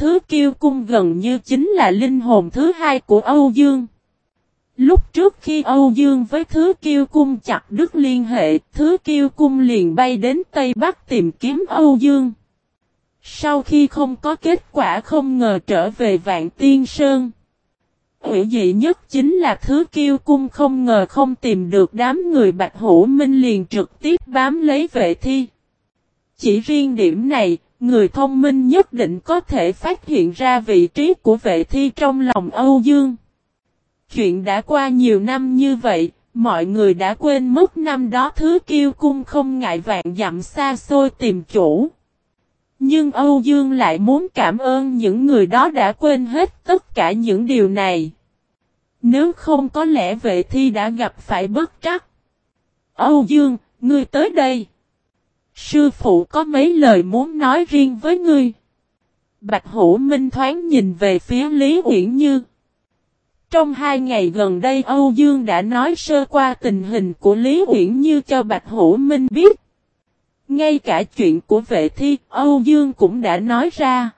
thứ kiêu cung gần như chính là linh hồn thứ hai của Âu Dương. Lúc trước khi Âu Dương với Thứ Kiêu Cung chặt đứt liên hệ, Thứ Kiêu Cung liền bay đến Tây Bắc tìm kiếm Âu Dương. Sau khi không có kết quả không ngờ trở về Vạn Tiên Sơn. Ủy dị nhất chính là Thứ Kiêu Cung không ngờ không tìm được đám người Bạch Hữu Minh liền trực tiếp bám lấy vệ thi. Chỉ riêng điểm này, người thông minh nhất định có thể phát hiện ra vị trí của vệ thi trong lòng Âu Dương. Chuyện đã qua nhiều năm như vậy, mọi người đã quên mất năm đó thứ kiêu cung không ngại vạn dặm xa xôi tìm chủ. Nhưng Âu Dương lại muốn cảm ơn những người đó đã quên hết tất cả những điều này. Nếu không có lẽ vệ thi đã gặp phải bất trắc. Âu Dương, ngươi tới đây. Sư phụ có mấy lời muốn nói riêng với ngươi. Bạch Hữu Minh thoáng nhìn về phía Lý Uyển Như. Trong hai ngày gần đây Âu Dương đã nói sơ qua tình hình của Lý Uyển Như cho Bạch Hữu Minh biết. Ngay cả chuyện của vệ thi Âu Dương cũng đã nói ra.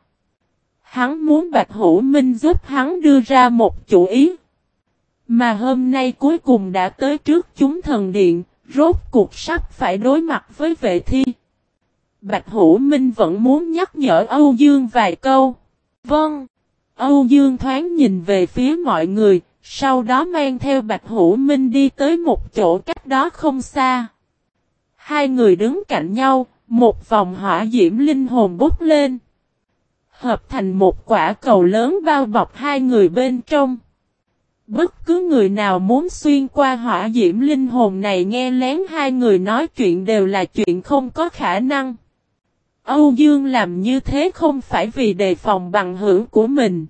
Hắn muốn Bạch Hữu Minh giúp hắn đưa ra một chủ ý. Mà hôm nay cuối cùng đã tới trước chúng thần điện, rốt cuộc sắp phải đối mặt với vệ thi. Bạch Hữu Minh vẫn muốn nhắc nhở Âu Dương vài câu. Vâng. Âu Dương thoáng nhìn về phía mọi người, sau đó mang theo Bạch Hữu Minh đi tới một chỗ cách đó không xa. Hai người đứng cạnh nhau, một vòng hỏa diễm linh hồn bốc lên. Hợp thành một quả cầu lớn bao bọc hai người bên trong. Bất cứ người nào muốn xuyên qua hỏa diễm linh hồn này nghe lén hai người nói chuyện đều là chuyện không có khả năng. Âu Dương làm như thế không phải vì đề phòng bằng hữu của mình.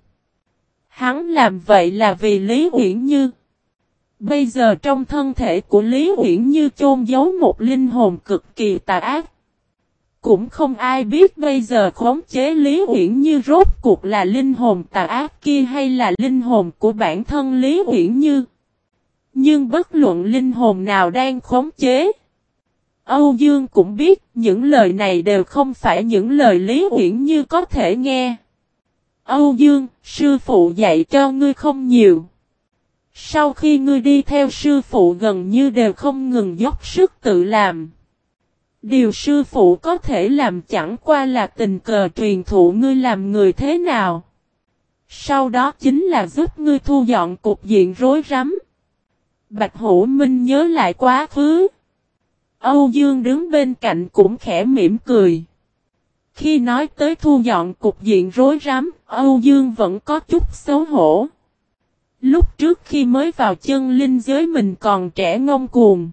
Hắn làm vậy là vì Lý Uyển Như. Bây giờ trong thân thể của Lý Uyển Như chôn giấu một linh hồn cực kỳ tà ác. Cũng không ai biết bây giờ khống chế Lý Uyển Như rốt cuộc là linh hồn tà ác kia hay là linh hồn của bản thân Lý Uyển Như. Nhưng bất luận linh hồn nào đang khống chế. Âu Dương cũng biết những lời này đều không phải những lời Lý Uyển Như có thể nghe. Âu Dương, sư phụ dạy cho ngươi không nhiều. Sau khi ngươi đi theo sư phụ gần như đều không ngừng dốc sức tự làm. Điều sư phụ có thể làm chẳng qua là tình cờ truyền thụ ngươi làm người thế nào. Sau đó chính là giúp ngươi thu dọn cục diện rối rắm. Bạch Hữu Minh nhớ lại quá khứ. Âu Dương đứng bên cạnh cũng khẽ mỉm cười. Khi nói tới thu dọn cục diện rối rắm, Âu Dương vẫn có chút xấu hổ. Lúc trước khi mới vào chân linh giới mình còn trẻ ngông cuồng.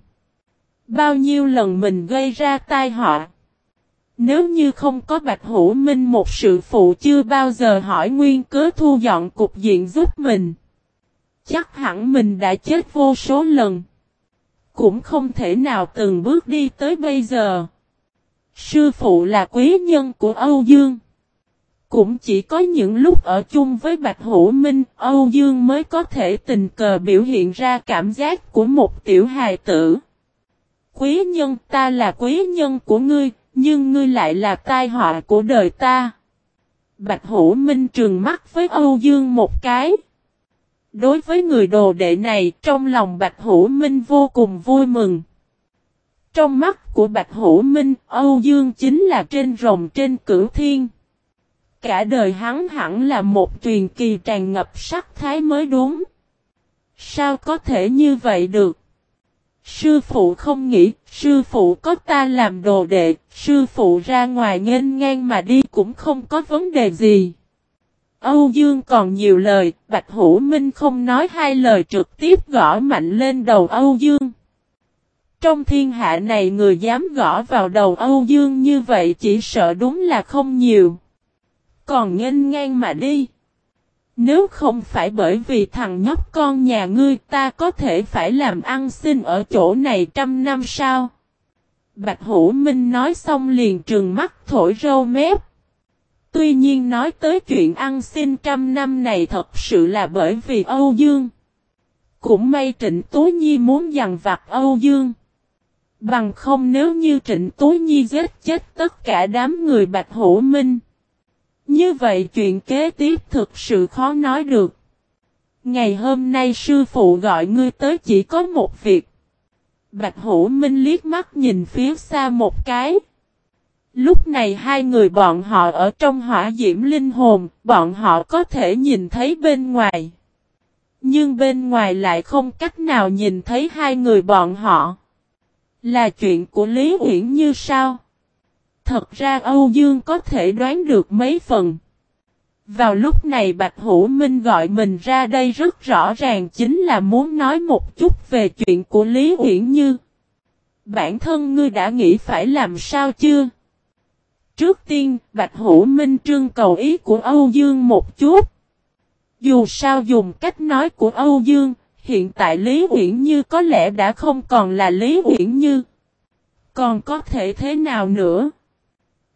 Bao nhiêu lần mình gây ra tai họa. Nếu như không có Bạch Hữu Minh một sự phụ chưa bao giờ hỏi nguyên cớ thu dọn cục diện giúp mình. Chắc hẳn mình đã chết vô số lần. Cũng không thể nào từng bước đi tới bây giờ. Sư phụ là quý nhân của Âu Dương. Cũng chỉ có những lúc ở chung với Bạch Hữu Minh, Âu Dương mới có thể tình cờ biểu hiện ra cảm giác của một tiểu hài tử. Quý nhân ta là quý nhân của ngươi, nhưng ngươi lại là tai họa của đời ta. Bạch Hữu Minh trừng mắt với Âu Dương một cái. Đối với người đồ đệ này, trong lòng Bạch Hữu Minh vô cùng vui mừng. Trong mắt của Bạch Hữu Minh, Âu Dương chính là trên rồng trên cửu thiên. Cả đời hắn hẳn là một truyền kỳ tràn ngập sắc thái mới đúng. Sao có thể như vậy được? Sư phụ không nghĩ, sư phụ có ta làm đồ đệ, sư phụ ra ngoài nghênh ngang mà đi cũng không có vấn đề gì. Âu Dương còn nhiều lời, Bạch Hữu Minh không nói hai lời trực tiếp gõ mạnh lên đầu Âu Dương. Trong thiên hạ này người dám gõ vào đầu Âu Dương như vậy chỉ sợ đúng là không nhiều. Còn nghênh ngang mà đi. Nếu không phải bởi vì thằng nhóc con nhà ngươi ta có thể phải làm ăn xin ở chỗ này trăm năm sao? Bạch Hữu Minh nói xong liền trừng mắt thổi râu mép. Tuy nhiên nói tới chuyện ăn xin trăm năm này thật sự là bởi vì Âu Dương. Cũng may Trịnh Tố Nhi muốn dằn vặt Âu Dương. Bằng không nếu như Trịnh Tố Nhi giết chết tất cả đám người Bạch Hữu Minh. Như vậy chuyện kế tiếp thực sự khó nói được. Ngày hôm nay sư phụ gọi ngươi tới chỉ có một việc. Bạch Hữu Minh liếc mắt nhìn phía xa một cái. Lúc này hai người bọn họ ở trong hỏa diễm linh hồn, bọn họ có thể nhìn thấy bên ngoài. Nhưng bên ngoài lại không cách nào nhìn thấy hai người bọn họ. Là chuyện của Lý Uyển như sao? Thật ra Âu Dương có thể đoán được mấy phần. Vào lúc này Bạch Hữu Minh gọi mình ra đây rất rõ ràng chính là muốn nói một chút về chuyện của Lý Uyển Như. Bản thân ngươi đã nghĩ phải làm sao chưa? Trước tiên, Bạch Hữu Minh trưng cầu ý của Âu Dương một chút. Dù sao dùng cách nói của Âu Dương, hiện tại Lý Uyển Như có lẽ đã không còn là Lý Uyển Như. Còn có thể thế nào nữa?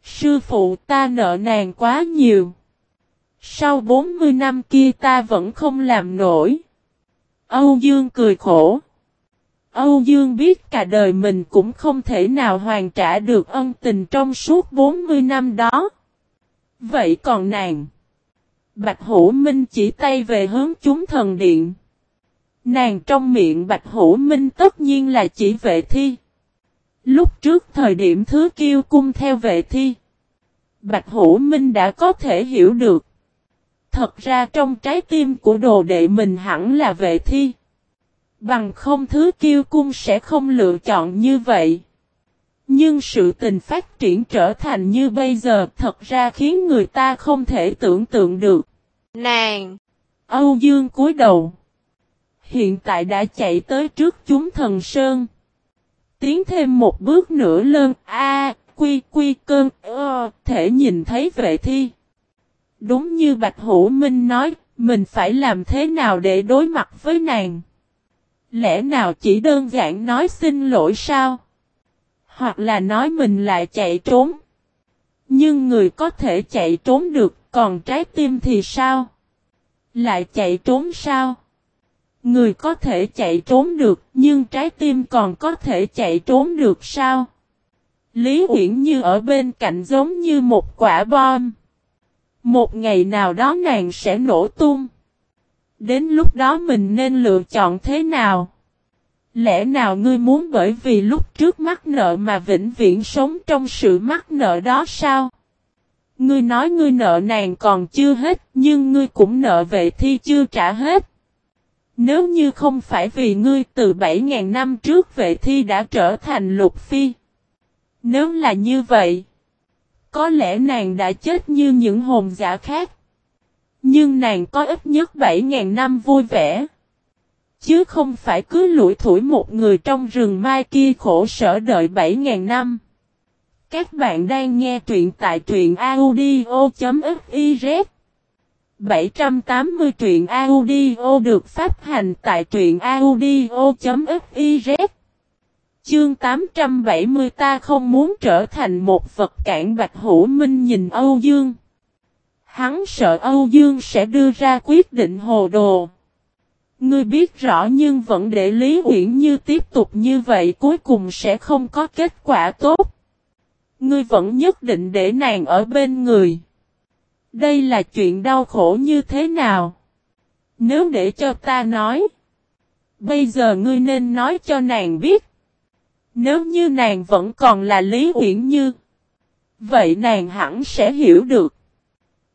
Sư phụ ta nợ nàng quá nhiều. Sau 40 năm kia ta vẫn không làm nổi. Âu Dương cười khổ. Âu Dương biết cả đời mình cũng không thể nào hoàn trả được ân tình trong suốt 40 năm đó. Vậy còn nàng? Bạch Hữu Minh chỉ tay về hướng chúng thần điện. Nàng trong miệng Bạch Hữu Minh tất nhiên là chỉ vệ thi. Lúc trước thời điểm thứ kiêu cung theo vệ thi. Bạch Hữu Minh đã có thể hiểu được. Thật ra trong trái tim của đồ đệ mình hẳn là vệ thi. Bằng không thứ kiêu cung sẽ không lựa chọn như vậy. Nhưng sự tình phát triển trở thành như bây giờ thật ra khiến người ta không thể tưởng tượng được. Nàng! Âu Dương cúi đầu. Hiện tại đã chạy tới trước chúng thần sơn. Tiến thêm một bước nữa lơn A, quy quy cơn, ơ, thể nhìn thấy vệ thi. Đúng như Bạch Hữu Minh nói, mình phải làm thế nào để đối mặt với nàng. Lẽ nào chỉ đơn giản nói xin lỗi sao? Hoặc là nói mình lại chạy trốn. Nhưng người có thể chạy trốn được, còn trái tim thì sao? Lại chạy trốn sao? Người có thể chạy trốn được, nhưng trái tim còn có thể chạy trốn được sao? Lý Uyển Như ở bên cạnh giống như một quả bom. Một ngày nào đó nàng sẽ nổ tung. Đến lúc đó mình nên lựa chọn thế nào? Lẽ nào ngươi muốn bởi vì lúc trước mắc nợ mà vĩnh viễn sống trong sự mắc nợ đó sao? Ngươi nói ngươi nợ nàng còn chưa hết, nhưng ngươi cũng nợ vệ thi chưa trả hết. Nếu như không phải vì ngươi từ 7.000 năm trước vệ thi đã trở thành lục phi. Nếu là như vậy, có lẽ nàng đã chết như những hồn giả khác. Nhưng nàng có ít nhất 7.000 năm vui vẻ. Chứ không phải cứ lủi thủi một người trong rừng mai kia khổ sở đợi 7.000 năm. Các bạn đang nghe truyện tại truyện audio.fiz 780 truyện audio được phát hành tại truyện audio.fiz Chương 870 ta không muốn trở thành một vật cản Bạch Hữu Minh nhìn Âu Dương. Hắn sợ Âu Dương sẽ đưa ra quyết định hồ đồ. Ngươi biết rõ nhưng vẫn để Lý Uyển Như tiếp tục như vậy cuối cùng sẽ không có kết quả tốt. Ngươi vẫn nhất định để nàng ở bên người. Đây là chuyện đau khổ như thế nào? Nếu để cho ta nói. Bây giờ ngươi nên nói cho nàng biết. Nếu như nàng vẫn còn là Lý Uyển Như. Vậy nàng hẳn sẽ hiểu được.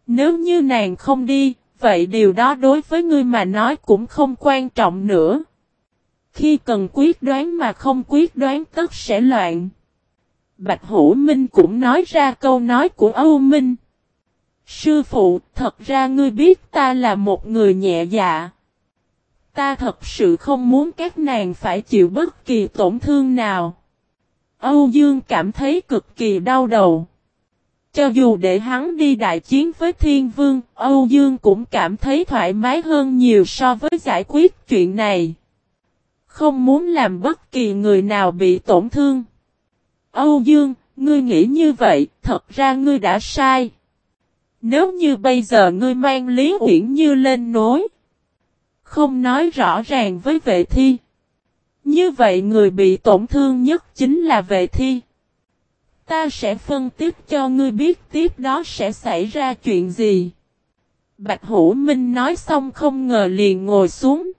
Nếu như nàng không đi, vậy điều đó đối với ngươi mà nói cũng không quan trọng nữa. Khi cần quyết đoán mà không quyết đoán tất sẽ loạn. Bạch Hữu Minh cũng nói ra câu nói của Âu Minh. Sư phụ, thật ra ngươi biết ta là một người nhẹ dạ. Ta thật sự không muốn các nàng phải chịu bất kỳ tổn thương nào. Âu Dương cảm thấy cực kỳ đau đầu. Cho dù để hắn đi đại chiến với Thiên Vương, Âu Dương cũng cảm thấy thoải mái hơn nhiều so với giải quyết chuyện này. Không muốn làm bất kỳ người nào bị tổn thương. Âu Dương, ngươi nghĩ như vậy, thật ra ngươi đã sai. Nếu như bây giờ ngươi mang Lý Uyển Như lên nối, không nói rõ ràng với vệ thi. Như vậy người bị tổn thương nhất chính là vệ thi. Ta sẽ phân tích cho ngươi biết tiếp đó sẽ xảy ra chuyện gì. Bạch Hữu Minh nói xong không ngờ liền ngồi xuống.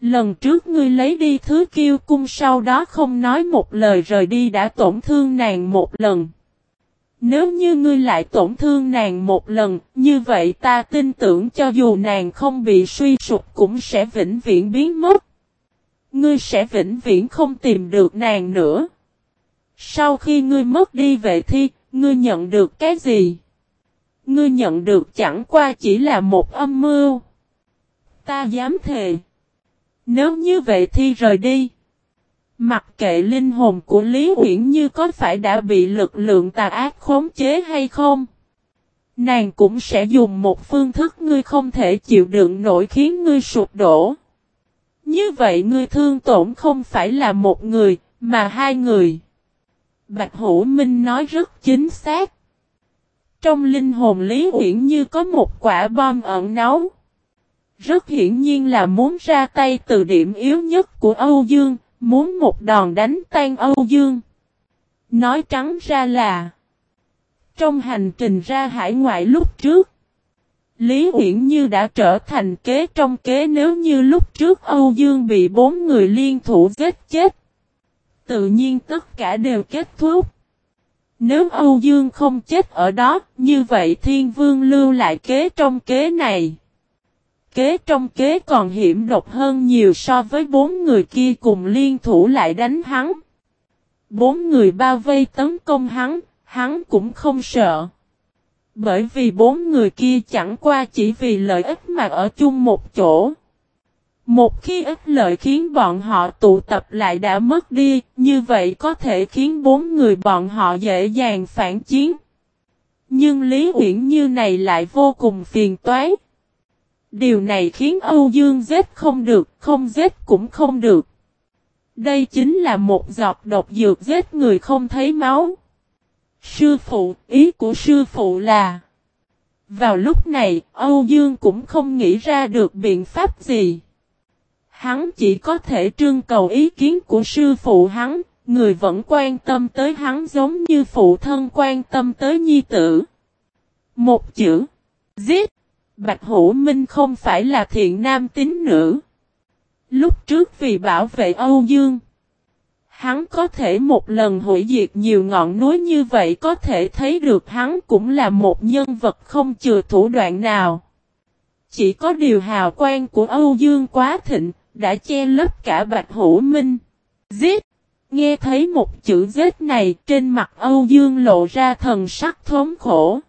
Lần trước ngươi lấy đi thứ kiêu cung sau đó không nói một lời rời đi đã tổn thương nàng một lần. Nếu như ngươi lại tổn thương nàng một lần, như vậy ta tin tưởng cho dù nàng không bị suy sụp cũng sẽ vĩnh viễn biến mất. Ngươi sẽ vĩnh viễn không tìm được nàng nữa. Sau khi ngươi mất đi vệ thi, ngươi nhận được cái gì? Ngươi nhận được chẳng qua chỉ là một âm mưu. Ta dám thề. Nếu như vệ thi rời đi. Mặc kệ linh hồn của Lý Uyển Như có phải đã bị lực lượng tà ác khống chế hay không. Nàng cũng sẽ dùng một phương thức ngươi không thể chịu đựng nổi khiến ngươi sụp đổ. Như vậy ngươi thương tổn không phải là một người, mà hai người. Bạch Hữu Minh nói rất chính xác. Trong linh hồn Lý Uyển Như có một quả bom ẩn náu. Rất hiển nhiên là muốn ra tay từ điểm yếu nhất của Âu Dương, muốn một đòn đánh tan Âu Dương. Nói trắng ra là Trong hành trình ra hải ngoại lúc trước Lý Uyển Như đã trở thành kế trong kế nếu như lúc trước Âu Dương bị bốn người liên thủ giết chết. Tự nhiên tất cả đều kết thúc. Nếu Âu Dương không chết ở đó, như vậy Thiên Vương lưu lại kế trong kế này. Kế trong kế còn hiểm độc hơn nhiều so với bốn người kia cùng liên thủ lại đánh hắn. Bốn người bao vây tấn công hắn, hắn cũng không sợ. Bởi vì bốn người kia chẳng qua chỉ vì lợi ích mà ở chung một chỗ. Một khi ích lợi khiến bọn họ tụ tập lại đã mất đi, như vậy có thể khiến bốn người bọn họ dễ dàng phản chiến. Nhưng Lý Uyển Như này lại vô cùng phiền toái. Điều này khiến Âu Dương giết không được, không giết cũng không được. Đây chính là một giọt độc dược giết người không thấy máu. Sư phụ, ý của sư phụ là Vào lúc này, Âu Dương cũng không nghĩ ra được biện pháp gì. Hắn chỉ có thể trưng cầu ý kiến của sư phụ hắn, người vẫn quan tâm tới hắn giống như phụ thân quan tâm tới nhi tử. Một chữ Giết Bạch Hữu Minh không phải là thiện nam tín nữ. Lúc trước vì bảo vệ Âu Dương Hắn có thể một lần hủy diệt nhiều ngọn núi như vậy có thể thấy được hắn cũng là một nhân vật không chừa thủ đoạn nào. Chỉ có điều hào quang của Âu Dương quá thịnh, đã che lấp cả Bạch Hữu Minh. Giết! Nghe thấy một chữ giết này trên mặt Âu Dương lộ ra thần sắc thống khổ.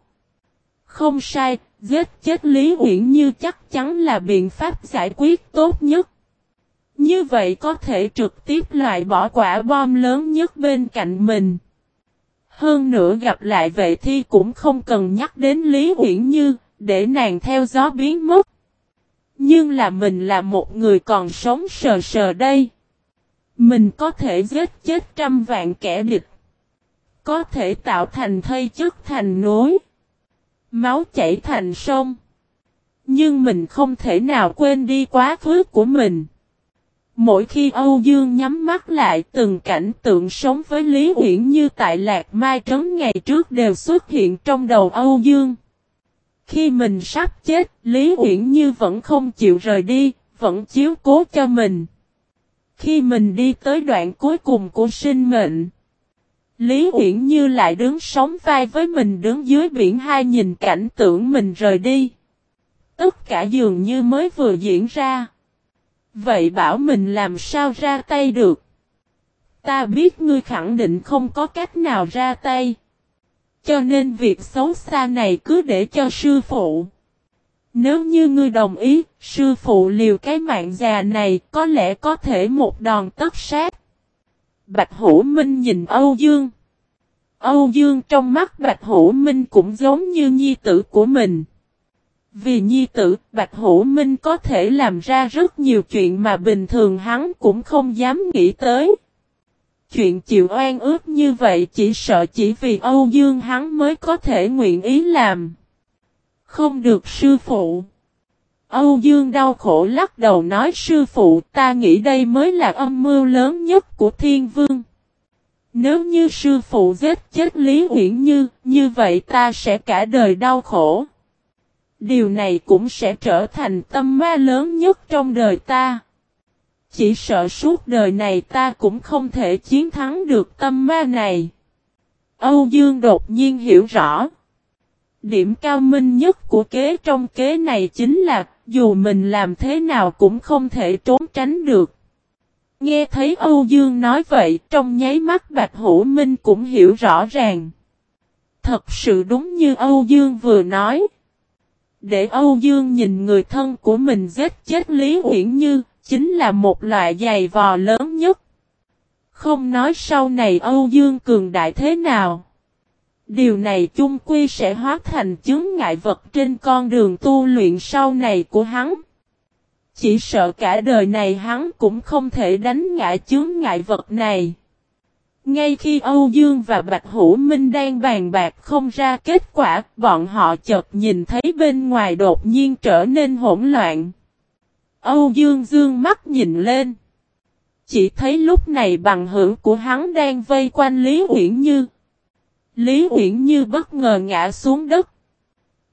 Không sai, giết chết Lý Uyển Như chắc chắn là biện pháp giải quyết tốt nhất. Như vậy có thể trực tiếp loại bỏ quả bom lớn nhất bên cạnh mình. Hơn nữa gặp lại vệ thi cũng không cần nhắc đến Lý Uyển Như, để nàng theo gió biến mất. Nhưng là mình là một người còn sống sờ sờ đây. Mình có thể giết chết trăm vạn kẻ địch. Có thể tạo thành thây chất thành nối. Máu chảy thành sông. Nhưng mình không thể nào quên đi quá khứ của mình. Mỗi khi Âu Dương nhắm mắt lại, từng cảnh tượng sống với Lý Uyển như tại Lạc Mai Trấn ngày trước đều xuất hiện trong đầu Âu Dương. Khi mình sắp chết, Lý Uyển Như vẫn không chịu rời đi, vẫn chiếu cố cho mình. Khi mình đi tới đoạn cuối cùng của sinh mệnh, Lý Uyển Như lại đứng sóng vai với mình đứng dưới biển hai nhìn cảnh tượng mình rời đi. Tất cả dường như mới vừa diễn ra. Vậy bảo mình làm sao ra tay được? Ta biết ngươi khẳng định không có cách nào ra tay. Cho nên việc xấu xa này cứ để cho sư phụ. Nếu như ngươi đồng ý, sư phụ liều cái mạng già này có lẽ có thể một đòn tất sát. Bạch Hữu Minh nhìn Âu Dương. Âu Dương trong mắt Bạch Hữu Minh cũng giống như nhi tử của mình. Vì nhi tử, Bạch Hữu Minh có thể làm ra rất nhiều chuyện mà bình thường hắn cũng không dám nghĩ tới. Chuyện chịu oan ước như vậy chỉ sợ chỉ vì Âu Dương hắn mới có thể nguyện ý làm. Không được sư phụ. Âu Dương đau khổ lắc đầu nói sư phụ ta nghĩ đây mới là âm mưu lớn nhất của thiên vương. Nếu như sư phụ giết chết Lý Uyển Như, như vậy ta sẽ cả đời đau khổ. Điều này cũng sẽ trở thành tâm ma lớn nhất trong đời ta. Chỉ sợ suốt đời này ta cũng không thể chiến thắng được tâm ma này. Âu Dương đột nhiên hiểu rõ. Điểm cao minh nhất của kế trong kế này chính là, dù mình làm thế nào cũng không thể trốn tránh được. Nghe thấy Âu Dương nói vậy, trong nháy mắt Bạch Hữu Minh cũng hiểu rõ ràng. Thật sự đúng như Âu Dương vừa nói. Để Âu Dương nhìn người thân của mình giết chết Lý Uyển Như, chính là một loại giày vò lớn nhất. Không nói sau này Âu Dương cường đại thế nào. Điều này chung quy sẽ hóa thành chứng ngại vật trên con đường tu luyện sau này của hắn. Chỉ sợ cả đời này hắn cũng không thể đánh ngã chướng ngại vật này. Ngay khi Âu Dương và Bạch Hữu Minh đang bàn bạc không ra kết quả, bọn họ chợt nhìn thấy bên ngoài đột nhiên trở nên hỗn loạn. Âu Dương dương mắt nhìn lên. Chỉ thấy lúc này bằng hữu của hắn đang vây quanh Lý Uyển Như. Lý Uyển Như bất ngờ ngã xuống đất.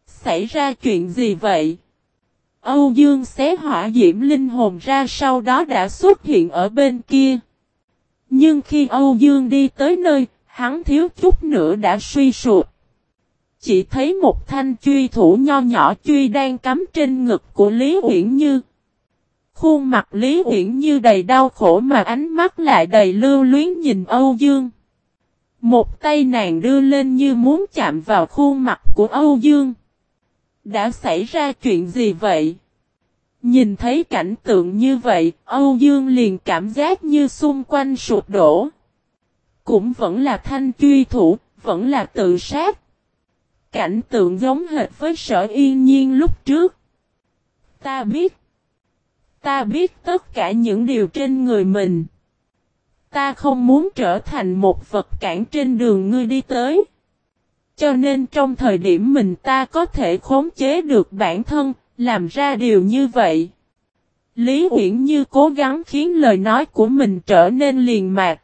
Xảy ra chuyện gì vậy? Âu Dương xé hỏa diễm linh hồn ra sau đó đã xuất hiện ở bên kia. Nhưng khi Âu Dương đi tới nơi, hắn thiếu chút nữa đã suy sụp. Chỉ thấy một thanh truy thủ nho nhỏ truy đang cắm trên ngực của Lý Uyển Như. Khuôn mặt Lý Uyển Như đầy đau khổ mà ánh mắt lại đầy lưu luyến nhìn Âu Dương. Một tay nàng đưa lên như muốn chạm vào khuôn mặt của Âu Dương. Đã xảy ra chuyện gì vậy? Nhìn thấy cảnh tượng như vậy, Âu Dương liền cảm giác như xung quanh sụp đổ. Cũng vẫn là thanh truy thủ, vẫn là tự sát. Cảnh tượng giống hệt với sở yên nhiên lúc trước. Ta biết. Ta biết tất cả những điều trên người mình. Ta không muốn trở thành một vật cản trên đường ngươi đi tới. Cho nên trong thời điểm mình ta có thể khống chế được bản thân, làm ra điều như vậy. Lý Uyển Như cố gắng khiến lời nói của mình trở nên liền mạc.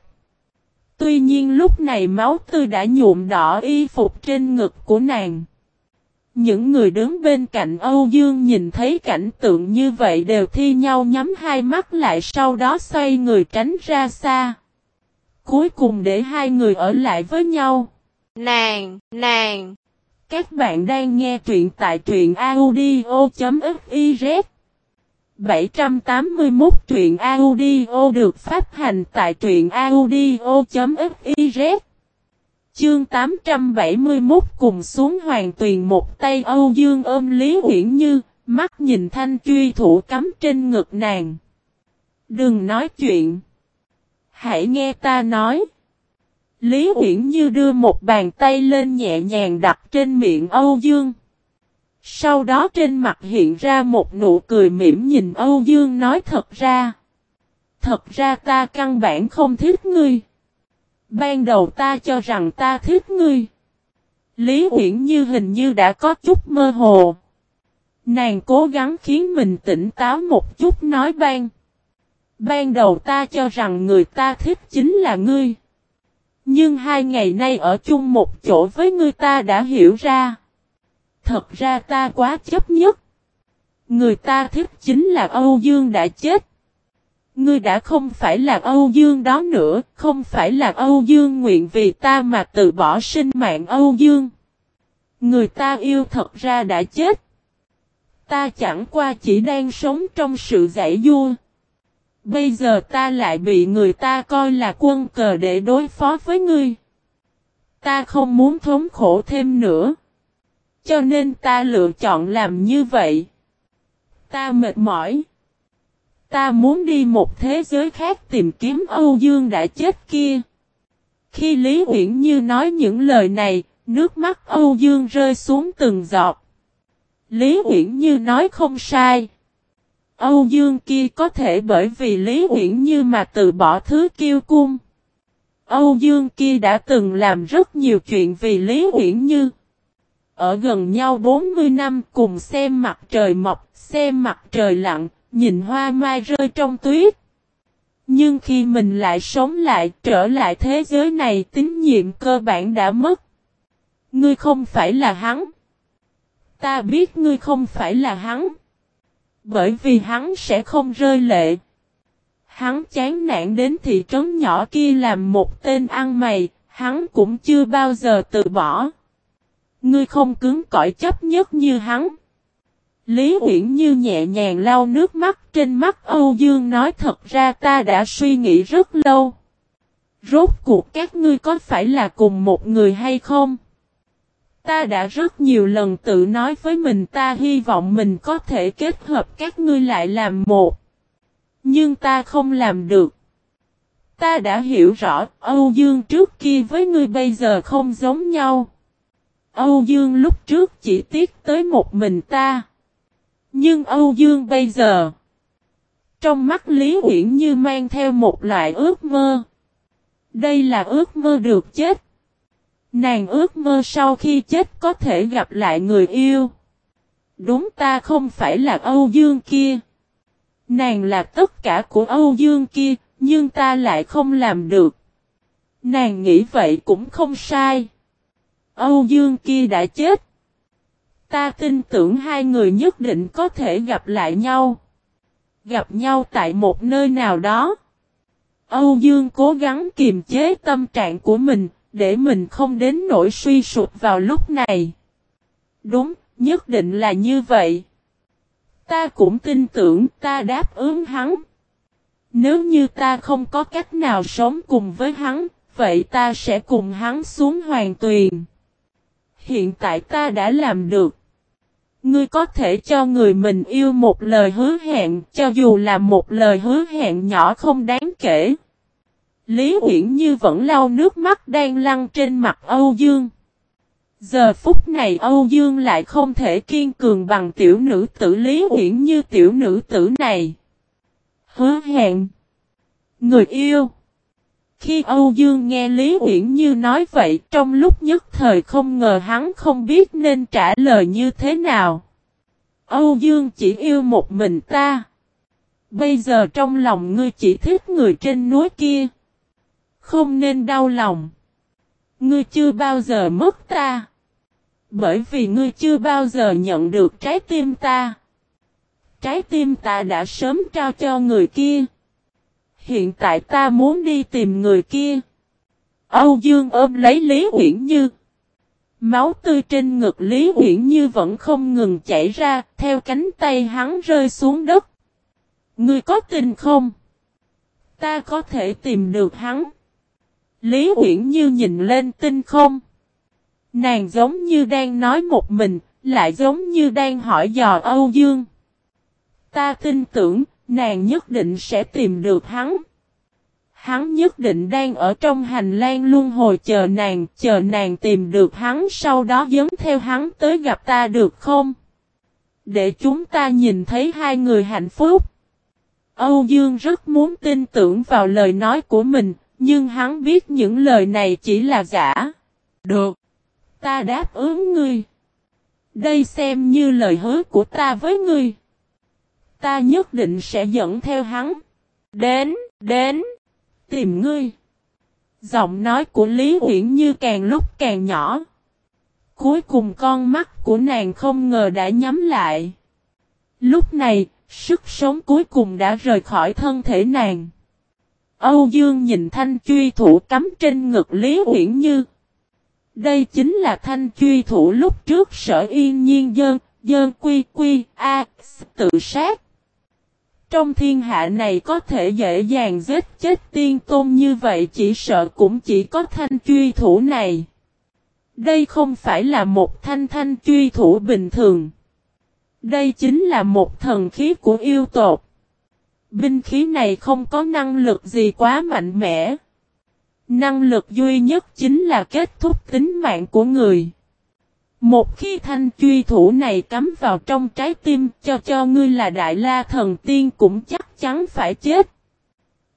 Tuy nhiên lúc này máu tươi đã nhuộm đỏ y phục trên ngực của nàng. Những người đứng bên cạnh Âu Dương nhìn thấy cảnh tượng như vậy đều thi nhau nhắm hai mắt lại sau đó xoay người tránh ra xa. Cuối cùng để hai người ở lại với nhau. Nàng, nàng. Các bạn đang nghe truyện tại truyện audio.fiz 781 truyện audio được phát hành tại truyện audio.fiz Chương 871 cùng xuống hoàng tuyền một tay Âu Dương ôm Lý Uyển Như, mắt nhìn thanh truy thủ cắm trên ngực nàng. Đừng nói chuyện. Hãy nghe ta nói. Lý Uyển Như đưa một bàn tay lên nhẹ nhàng đặt trên miệng Âu Dương. Sau đó trên mặt hiện ra một nụ cười mỉm nhìn Âu Dương nói thật ra. Thật ra ta căn bản không thích ngươi. Ban đầu ta cho rằng ta thích ngươi. Lý Uyển Như hình như đã có chút mơ hồ. Nàng cố gắng khiến mình tỉnh táo một chút nói ban. Ban đầu ta cho rằng người ta thích chính là ngươi. Nhưng hai ngày nay ở chung một chỗ với ngươi ta đã hiểu ra. Thật ra ta quá chấp nhất. Người ta thích chính là Âu Dương đã chết. Ngươi đã không phải là Âu Dương đó nữa, không phải là Âu Dương nguyện vì ta mà từ bỏ sinh mạng Âu Dương. Người ta yêu thật ra đã chết. Ta chẳng qua chỉ đang sống trong sự giải vua. Bây giờ ta lại bị người ta coi là quân cờ để đối phó với ngươi. Ta không muốn thống khổ thêm nữa. Cho nên ta lựa chọn làm như vậy. Ta mệt mỏi. Ta muốn đi một thế giới khác tìm kiếm Âu Dương đã chết kia. Khi Lý Uyển Như nói những lời này, nước mắt Âu Dương rơi xuống từng giọt. Lý Uyển Như nói không sai. Âu Dương kia có thể bởi vì Lý Uyển Như mà từ bỏ thứ kiêu cung. Âu Dương kia đã từng làm rất nhiều chuyện vì Lý Uyển Như. Ở gần nhau 40 năm cùng xem mặt trời mọc, xem mặt trời lặn, nhìn hoa mai rơi trong tuyết. Nhưng khi mình lại sống lại trở lại thế giới này tín nhiệm cơ bản đã mất. Ngươi không phải là hắn. Ta biết ngươi không phải là hắn. Bởi vì hắn sẽ không rơi lệ. Hắn chán nản đến thị trấn nhỏ kia làm một tên ăn mày, hắn cũng chưa bao giờ từ bỏ. Ngươi không cứng cỏi chấp nhất như hắn. Lý Uyển Như nhẹ nhàng lau nước mắt, trên mắt Âu Dương nói, thật ra ta đã suy nghĩ rất lâu. Rốt cuộc các ngươi có phải là cùng một người hay không? Ta đã rất nhiều lần tự nói với mình, ta hy vọng mình có thể kết hợp các ngươi lại làm một. Nhưng ta không làm được. Ta đã hiểu rõ, Âu Dương trước kia với ngươi bây giờ không giống nhau. Âu Dương lúc trước chỉ tiếc tới một mình ta. Nhưng Âu Dương bây giờ. Trong mắt Lý Uyển như mang theo một loại ước mơ. Đây là ước mơ được chết. Nàng ước mơ sau khi chết có thể gặp lại người yêu. Đúng ta không phải là Âu Dương kia. Nàng là tất cả của Âu Dương kia, nhưng ta lại không làm được. Nàng nghĩ vậy cũng không sai. Âu Dương kia đã chết. Ta tin tưởng hai người nhất định có thể gặp lại nhau. Gặp nhau tại một nơi nào đó. Âu Dương cố gắng kiềm chế tâm trạng của mình, để mình không đến nỗi suy sụp vào lúc này. Đúng, nhất định là như vậy. Ta cũng tin tưởng ta đáp ứng hắn. Nếu như ta không có cách nào sống cùng với hắn, vậy ta sẽ cùng hắn xuống hoàng tuyền. Hiện tại ta đã làm được. Ngươi có thể cho người mình yêu một lời hứa hẹn, cho dù là một lời hứa hẹn nhỏ không đáng kể. Lý Uyển Như vẫn lau nước mắt đang lăn trên mặt Âu Dương. Giờ phút này Âu Dương lại không thể kiên cường bằng tiểu nữ tử Lý Uyển Như tiểu nữ tử này. Hứa hẹn. Người yêu. Khi Âu Dương nghe Lý Uyển Như nói vậy, trong lúc nhất thời không ngờ hắn không biết nên trả lời như thế nào. Âu Dương chỉ yêu một mình ta. Bây giờ trong lòng ngươi chỉ thích người trên núi kia. Không nên đau lòng. Ngươi chưa bao giờ mất ta. Bởi vì ngươi chưa bao giờ nhận được trái tim ta. Trái tim ta đã sớm trao cho người kia. Hiện tại ta muốn đi tìm người kia. Âu Dương ôm lấy Lý Uyển Như. Máu tươi trên ngực Lý Uyển Như vẫn không ngừng chảy ra, theo cánh tay hắn rơi xuống đất. Ngươi có tin không? Ta có thể tìm được hắn. Lý Uyển Như nhìn lên tinh không. Nàng giống như đang nói một mình, lại giống như đang hỏi dò Âu Dương. Ta tin tưởng, nàng nhất định sẽ tìm được hắn. Hắn nhất định đang ở trong hành lang luân hồi chờ nàng, chờ nàng tìm được hắn sau đó dấn theo hắn tới gặp ta được không? Để chúng ta nhìn thấy hai người hạnh phúc. Âu Dương rất muốn tin tưởng vào lời nói của mình, nhưng hắn biết những lời này chỉ là giả. Được. Ta đáp ứng ngươi. Đây xem như lời hứa của ta với ngươi. Ta nhất định sẽ dẫn theo hắn. Đến, đến, tìm ngươi. Giọng nói của Lý Uyển Như càng lúc càng nhỏ. Cuối cùng con mắt của nàng không ngờ đã nhắm lại. Lúc này, sức sống cuối cùng đã rời khỏi thân thể nàng. Âu Dương nhìn thanh truy thủ cắm trên ngực Lý Uyển Như. Đây chính là thanh truy thủ lúc trước sở yên nhiên dơn, dơn quy quy, a, tự sát. Trong thiên hạ này có thể dễ dàng giết chết tiên tôn như vậy chỉ sợ cũng chỉ có thanh truy thủ này. Đây không phải là một thanh thanh truy thủ bình thường. Đây chính là một thần khí của yêu tột. Binh khí này không có năng lực gì quá mạnh mẽ. Năng lực duy nhất chính là kết thúc tính mạng của người. Một khi thanh truy thủ này cắm vào trong trái tim cho cho ngươi là đại la thần tiên cũng chắc chắn phải chết.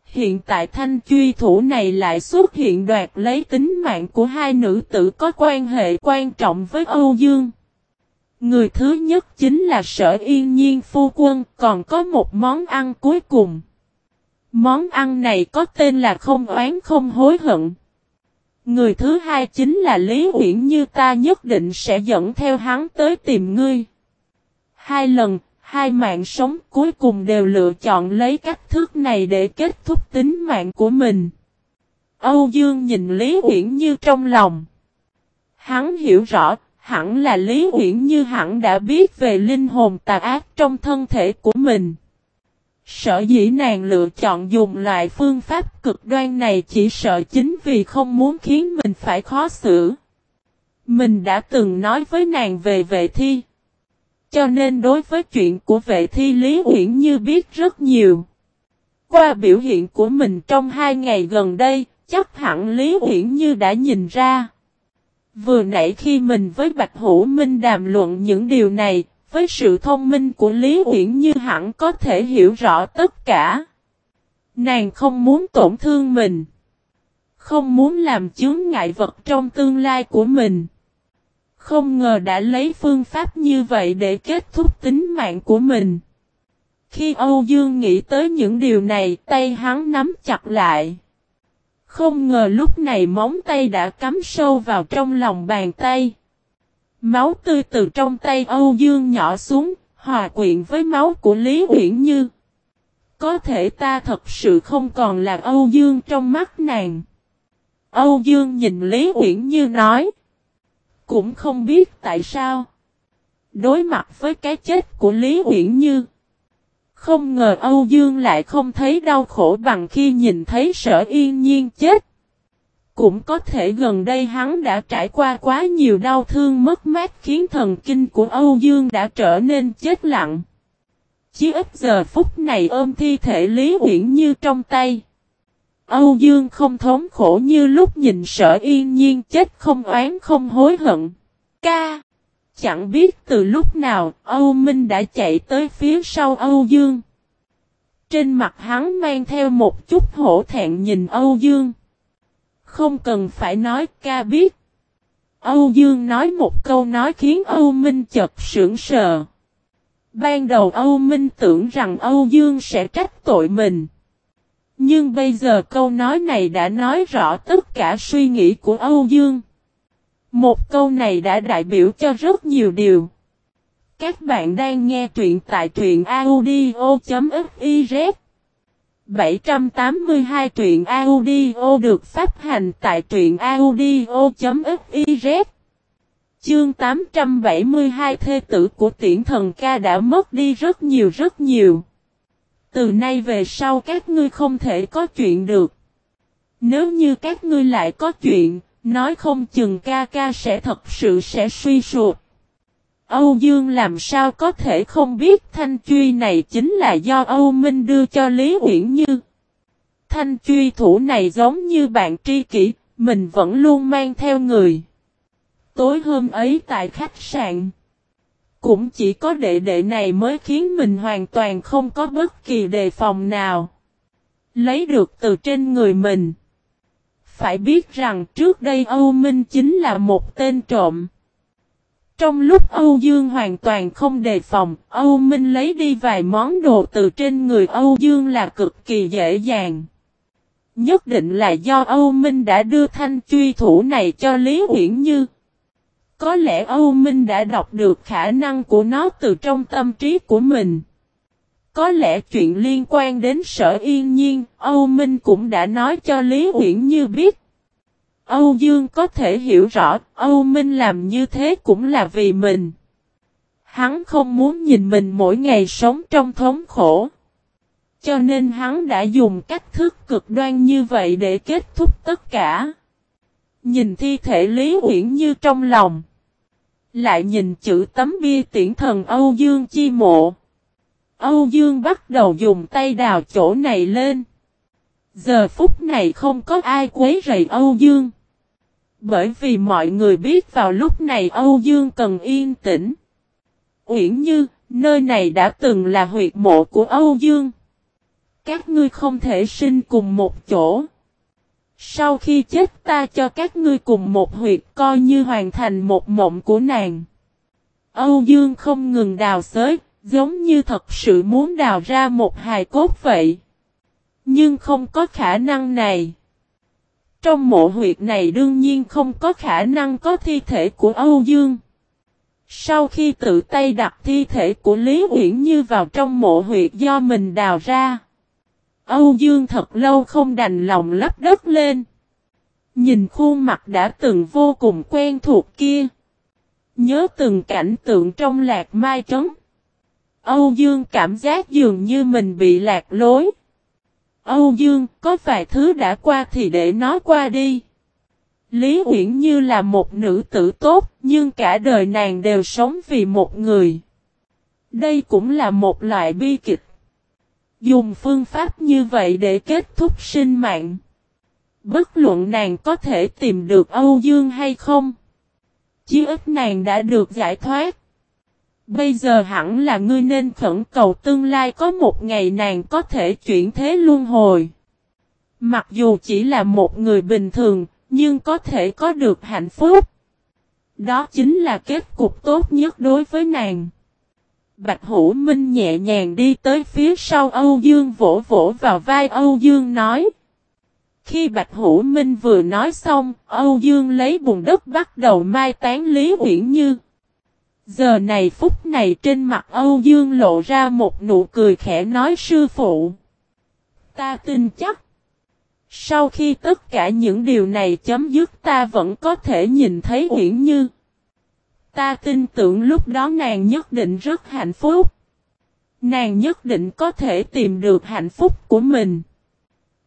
Hiện tại thanh truy thủ này lại xuất hiện đoạt lấy tính mạng của hai nữ tử có quan hệ quan trọng với Âu Dương. Người thứ nhất chính là sở yên nhiên phu quân, còn có một món ăn cuối cùng. Món ăn này có tên là không oán không hối hận. Người thứ hai chính là Lý Uyển Như ta nhất định sẽ dẫn theo hắn tới tìm ngươi. Hai lần, hai mạng sống cuối cùng đều lựa chọn lấy cách thức này để kết thúc tính mạng của mình. Âu Dương nhìn Lý Uyển Như trong lòng. Hắn hiểu rõ, hẳn là Lý Uyển Như hẳn đã biết về linh hồn tà ác trong thân thể của mình. Sở dĩ nàng lựa chọn dùng loại phương pháp cực đoan này chỉ sợ chính vì không muốn khiến mình phải khó xử. Mình đã từng nói với nàng về vệ thi. Cho nên đối với chuyện của vệ thi Lý Uyển Như biết rất nhiều. Qua biểu hiện của mình trong hai ngày gần đây, chắc hẳn Lý Uyển Như đã nhìn ra. Vừa nãy khi mình với Bạch Hữu Minh đàm luận những điều này, với sự thông minh của Lý Uyển Như hẳn có thể hiểu rõ tất cả. Nàng không muốn tổn thương mình. Không muốn làm chướng ngại vật trong tương lai của mình. Không ngờ đã lấy phương pháp như vậy để kết thúc tính mạng của mình. Khi Âu Dương nghĩ tới những điều này, tay hắn nắm chặt lại. Không ngờ lúc này móng tay đã cắm sâu vào trong lòng bàn tay. Máu tươi từ trong tay Âu Dương nhỏ xuống, hòa quyện với máu của Lý Uyển Như. Có thể ta thật sự không còn là Âu Dương trong mắt nàng. Âu Dương nhìn Lý Uyển Như nói. Cũng không biết tại sao. Đối mặt với cái chết của Lý Uyển Như. Không ngờ Âu Dương lại không thấy đau khổ bằng khi nhìn thấy sở yên nhiên chết. Cũng có thể gần đây hắn đã trải qua quá nhiều đau thương mất mát khiến thần kinh của Âu Dương đã trở nên chết lặng. Chí ít giờ phút này ôm thi thể Lý Uyển Như trong tay. Âu Dương không thống khổ như lúc nhìn sở yên nhiên chết không oán không hối hận. Ca! Chẳng biết từ lúc nào Âu Minh đã chạy tới phía sau Âu Dương. Trên mặt hắn mang theo một chút hổ thẹn nhìn Âu Dương. Không cần phải nói ca biết. Âu Dương nói một câu nói khiến Âu Minh chật sững sờ. Ban đầu Âu Minh tưởng rằng Âu Dương sẽ trách tội mình. Nhưng bây giờ câu nói này đã nói rõ tất cả suy nghĩ của Âu Dương. Một câu này đã đại biểu cho rất nhiều điều. Các bạn đang nghe truyện tại truyện audio.fif 782 truyện audio được phát hành tại truyện audio.fiz Chương 872 thê tử của tiễn thần ca đã mất đi rất nhiều rất nhiều. Từ nay về sau các ngươi không thể có chuyện được. Nếu như các ngươi lại có chuyện, nói không chừng ca ca sẽ thật sự sẽ suy sụp. Âu Dương làm sao có thể không biết thanh truy này chính là do Âu Minh đưa cho Lý Uyển Như. Thanh truy thủ này giống như bạn tri kỷ, mình vẫn luôn mang theo người. Tối hôm ấy tại khách sạn, cũng chỉ có đệ đệ này mới khiến mình hoàn toàn không có bất kỳ đề phòng nào. Lấy được từ trên người mình. Phải biết rằng trước đây Âu Minh chính là một tên trộm. Trong lúc Âu Dương hoàn toàn không đề phòng, Âu Minh lấy đi vài món đồ từ trên người Âu Dương là cực kỳ dễ dàng. Nhất định là do Âu Minh đã đưa thanh truy thủ này cho Lý Uyển Như. Có lẽ Âu Minh đã đọc được khả năng của nó từ trong tâm trí của mình. Có lẽ chuyện liên quan đến sở yên nhiên, Âu Minh cũng đã nói cho Lý Uyển Như biết. Âu Dương có thể hiểu rõ, Âu Minh làm như thế cũng là vì mình. Hắn không muốn nhìn mình mỗi ngày sống trong thống khổ. Cho nên hắn đã dùng cách thức cực đoan như vậy để kết thúc tất cả. Nhìn thi thể Lý Uyển Như trong lòng. Lại nhìn chữ tấm bia tiễn thần Âu Dương chi mộ. Âu Dương bắt đầu dùng tay đào chỗ này lên. Giờ phút này không có ai quấy rầy Âu Dương. Bởi vì mọi người biết vào lúc này Âu Dương cần yên tĩnh. Uyển Như, nơi này đã từng là huyệt mộ của Âu Dương. Các ngươi không thể sinh cùng một chỗ. Sau khi chết ta cho các ngươi cùng một huyệt coi như hoàn thành một mộng của nàng. Âu Dương không ngừng đào xới, giống như thật sự muốn đào ra một hài cốt vậy. Nhưng không có khả năng này. Trong mộ huyệt này đương nhiên không có khả năng có thi thể của Âu Dương. Sau khi tự tay đặt thi thể của Lý Uyển Như vào trong mộ huyệt do mình đào ra. Âu Dương thật lâu không đành lòng lấp đất lên. Nhìn khuôn mặt đã từng vô cùng quen thuộc kia. Nhớ từng cảnh tượng trong lạc mai trấn. Âu Dương cảm giác dường như mình bị lạc lối. Âu Dương, có vài thứ đã qua thì để nó qua đi. Lý Uyển Như là một nữ tử tốt, nhưng cả đời nàng đều sống vì một người. Đây cũng là một loại bi kịch. Dùng phương pháp như vậy để kết thúc sinh mạng. Bất luận nàng có thể tìm được Âu Dương hay không. Chí ít nàng đã được giải thoát. Bây giờ hẳn là ngươi nên khẩn cầu tương lai có một ngày nàng có thể chuyển thế luân hồi. Mặc dù chỉ là một người bình thường, nhưng có thể có được hạnh phúc. Đó chính là kết cục tốt nhất đối với nàng. Bạch Hữu Minh nhẹ nhàng đi tới phía sau Âu Dương vỗ vỗ vào vai Âu Dương nói. Khi Bạch Hữu Minh vừa nói xong, Âu Dương lấy bùn đất bắt đầu mai tán Lý Uyển Như. Giờ này phút này trên mặt Âu Dương lộ ra một nụ cười khẽ nói sư phụ. Ta tin chắc. Sau khi tất cả những điều này chấm dứt ta vẫn có thể nhìn thấy Uyển Như. Ta tin tưởng lúc đó nàng nhất định rất hạnh phúc. Nàng nhất định có thể tìm được hạnh phúc của mình.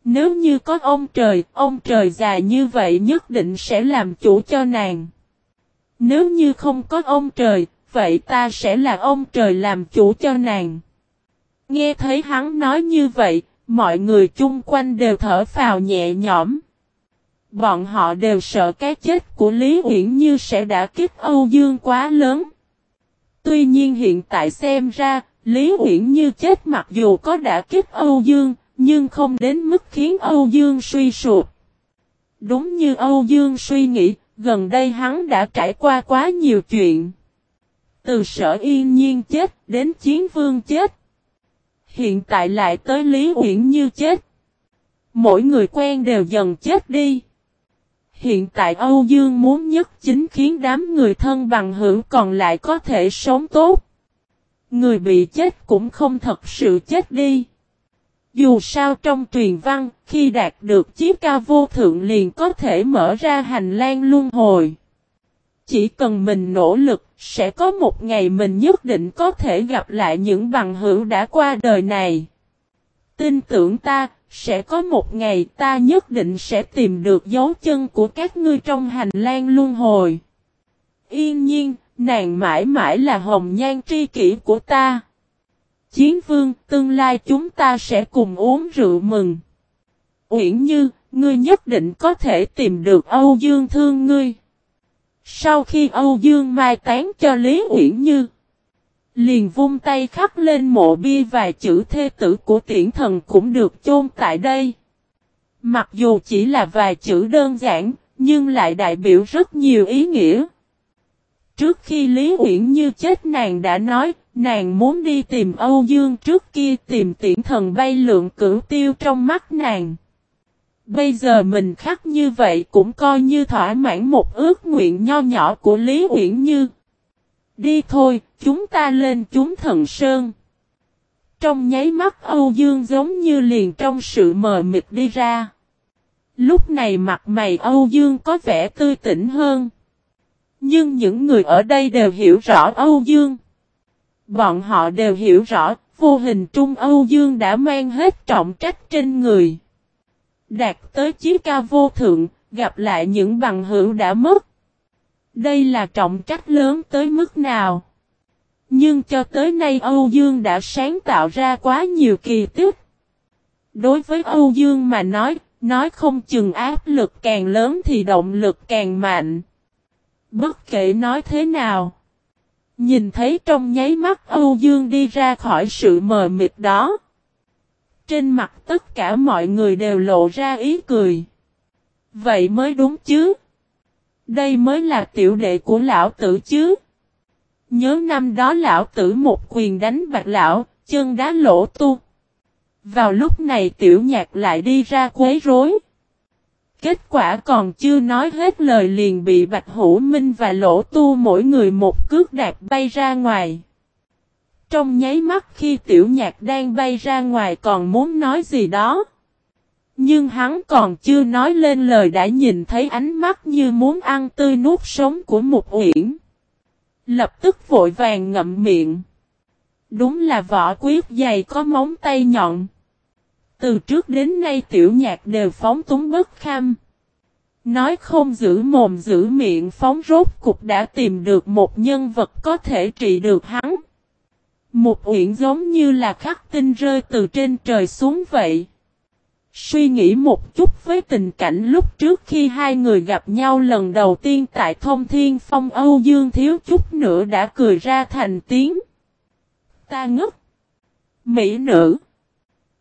Nếu như có ông trời, ông trời già như vậy nhất định sẽ làm chủ cho nàng. Nếu như không có ông trời, vậy ta sẽ là ông trời làm chủ cho nàng. Nghe thấy hắn nói như vậy, mọi người chung quanh đều thở phào nhẹ nhõm. Bọn họ đều sợ cái chết của Lý Uyển Như sẽ đã kích Âu Dương quá lớn. Tuy nhiên hiện tại xem ra, Lý Uyển Như chết mặc dù có đã kích Âu Dương, nhưng không đến mức khiến Âu Dương suy sụp. Đúng như Âu Dương suy nghĩ, gần đây hắn đã trải qua quá nhiều chuyện. Từ sở yên nhiên chết đến chiến vương chết. Hiện tại lại tới Lý Uyển Như chết. Mỗi người quen đều dần chết đi. Hiện tại Âu Dương muốn nhất chính khiến đám người thân bằng hữu còn lại có thể sống tốt. Người bị chết cũng không thật sự chết đi. Dù sao trong truyền văn, khi đạt được chiếc ca vô thượng liền có thể mở ra hành lang luân hồi. Chỉ cần mình nỗ lực, sẽ có một ngày mình nhất định có thể gặp lại những bằng hữu đã qua đời này. Tin tưởng ta, sẽ có một ngày ta nhất định sẽ tìm được dấu chân của các ngươi trong hành lang luân hồi. Yên nhiên, nàng mãi mãi là hồng nhan tri kỷ của ta. Chiến vương, tương lai chúng ta sẽ cùng uống rượu mừng. Uyển Như, ngươi nhất định có thể tìm được Âu Dương thương ngươi. Sau khi Âu Dương mai tán cho Lý Uyển Như, liền vung tay khắc lên mộ bia vài chữ thê tử của tiễn thần cũng được chôn tại đây. Mặc dù chỉ là vài chữ đơn giản, nhưng lại đại biểu rất nhiều ý nghĩa. Trước khi Lý Uyển Như chết nàng đã nói, nàng muốn đi tìm Âu Dương trước kia tìm tiễn thần bay lượng cửu tiêu trong mắt nàng. Bây giờ mình khắc như vậy cũng coi như thỏa mãn một ước nguyện nho nhỏ của Lý Uyển Như. Đi thôi, chúng ta lên chúng thần sơn. Trong nháy mắt Âu Dương giống như liền trong sự mờ mịt đi ra. Lúc này mặt mày Âu Dương có vẻ tươi tỉnh hơn. Nhưng những người ở đây đều hiểu rõ Âu Dương. Bọn họ đều hiểu rõ, vô hình trung Âu Dương đã mang hết trọng trách trên người. Đạt tới chí ca vô thượng, gặp lại những bằng hữu đã mất. Đây là trọng trách lớn tới mức nào? Nhưng cho tới nay Âu Dương đã sáng tạo ra quá nhiều kỳ tích. Đối với Âu Dương mà nói, nói không chừng áp lực càng lớn thì động lực càng mạnh. Bất kể nói thế nào. Nhìn thấy trong nháy mắt Âu Dương đi ra khỏi sự mờ mịt đó. Trên mặt tất cả mọi người đều lộ ra ý cười. Vậy mới đúng chứ. Đây mới là tiểu đệ của lão tử chứ. Nhớ năm đó lão tử một quyền đánh bạc lão, chân đá lỗ tu. Vào lúc này tiểu nhạc lại đi ra quấy rối. Kết quả còn chưa nói hết lời liền bị Bạch Hữu Minh và Lỗ Tu mỗi người một cước đạp bay ra ngoài. Trong nháy mắt khi tiểu nhạc đang bay ra ngoài còn muốn nói gì đó. Nhưng hắn còn chưa nói lên lời đã nhìn thấy ánh mắt như muốn ăn tươi nuốt sống của một uyển. Lập tức vội vàng ngậm miệng. Đúng là võ quyết dày có móng tay nhọn. Từ trước đến nay tiểu nhạc đều phóng túng bất kham. Nói không giữ mồm giữ miệng phóng rốt cục đã tìm được một nhân vật có thể trị được hắn. Một uyển giống như là khắc tinh rơi từ trên trời xuống vậy. Suy nghĩ một chút với tình cảnh lúc trước khi hai người gặp nhau lần đầu tiên tại thông thiên phong Âu Dương thiếu chút nữa đã cười ra thành tiếng. Ta ngất. Mỹ nữ.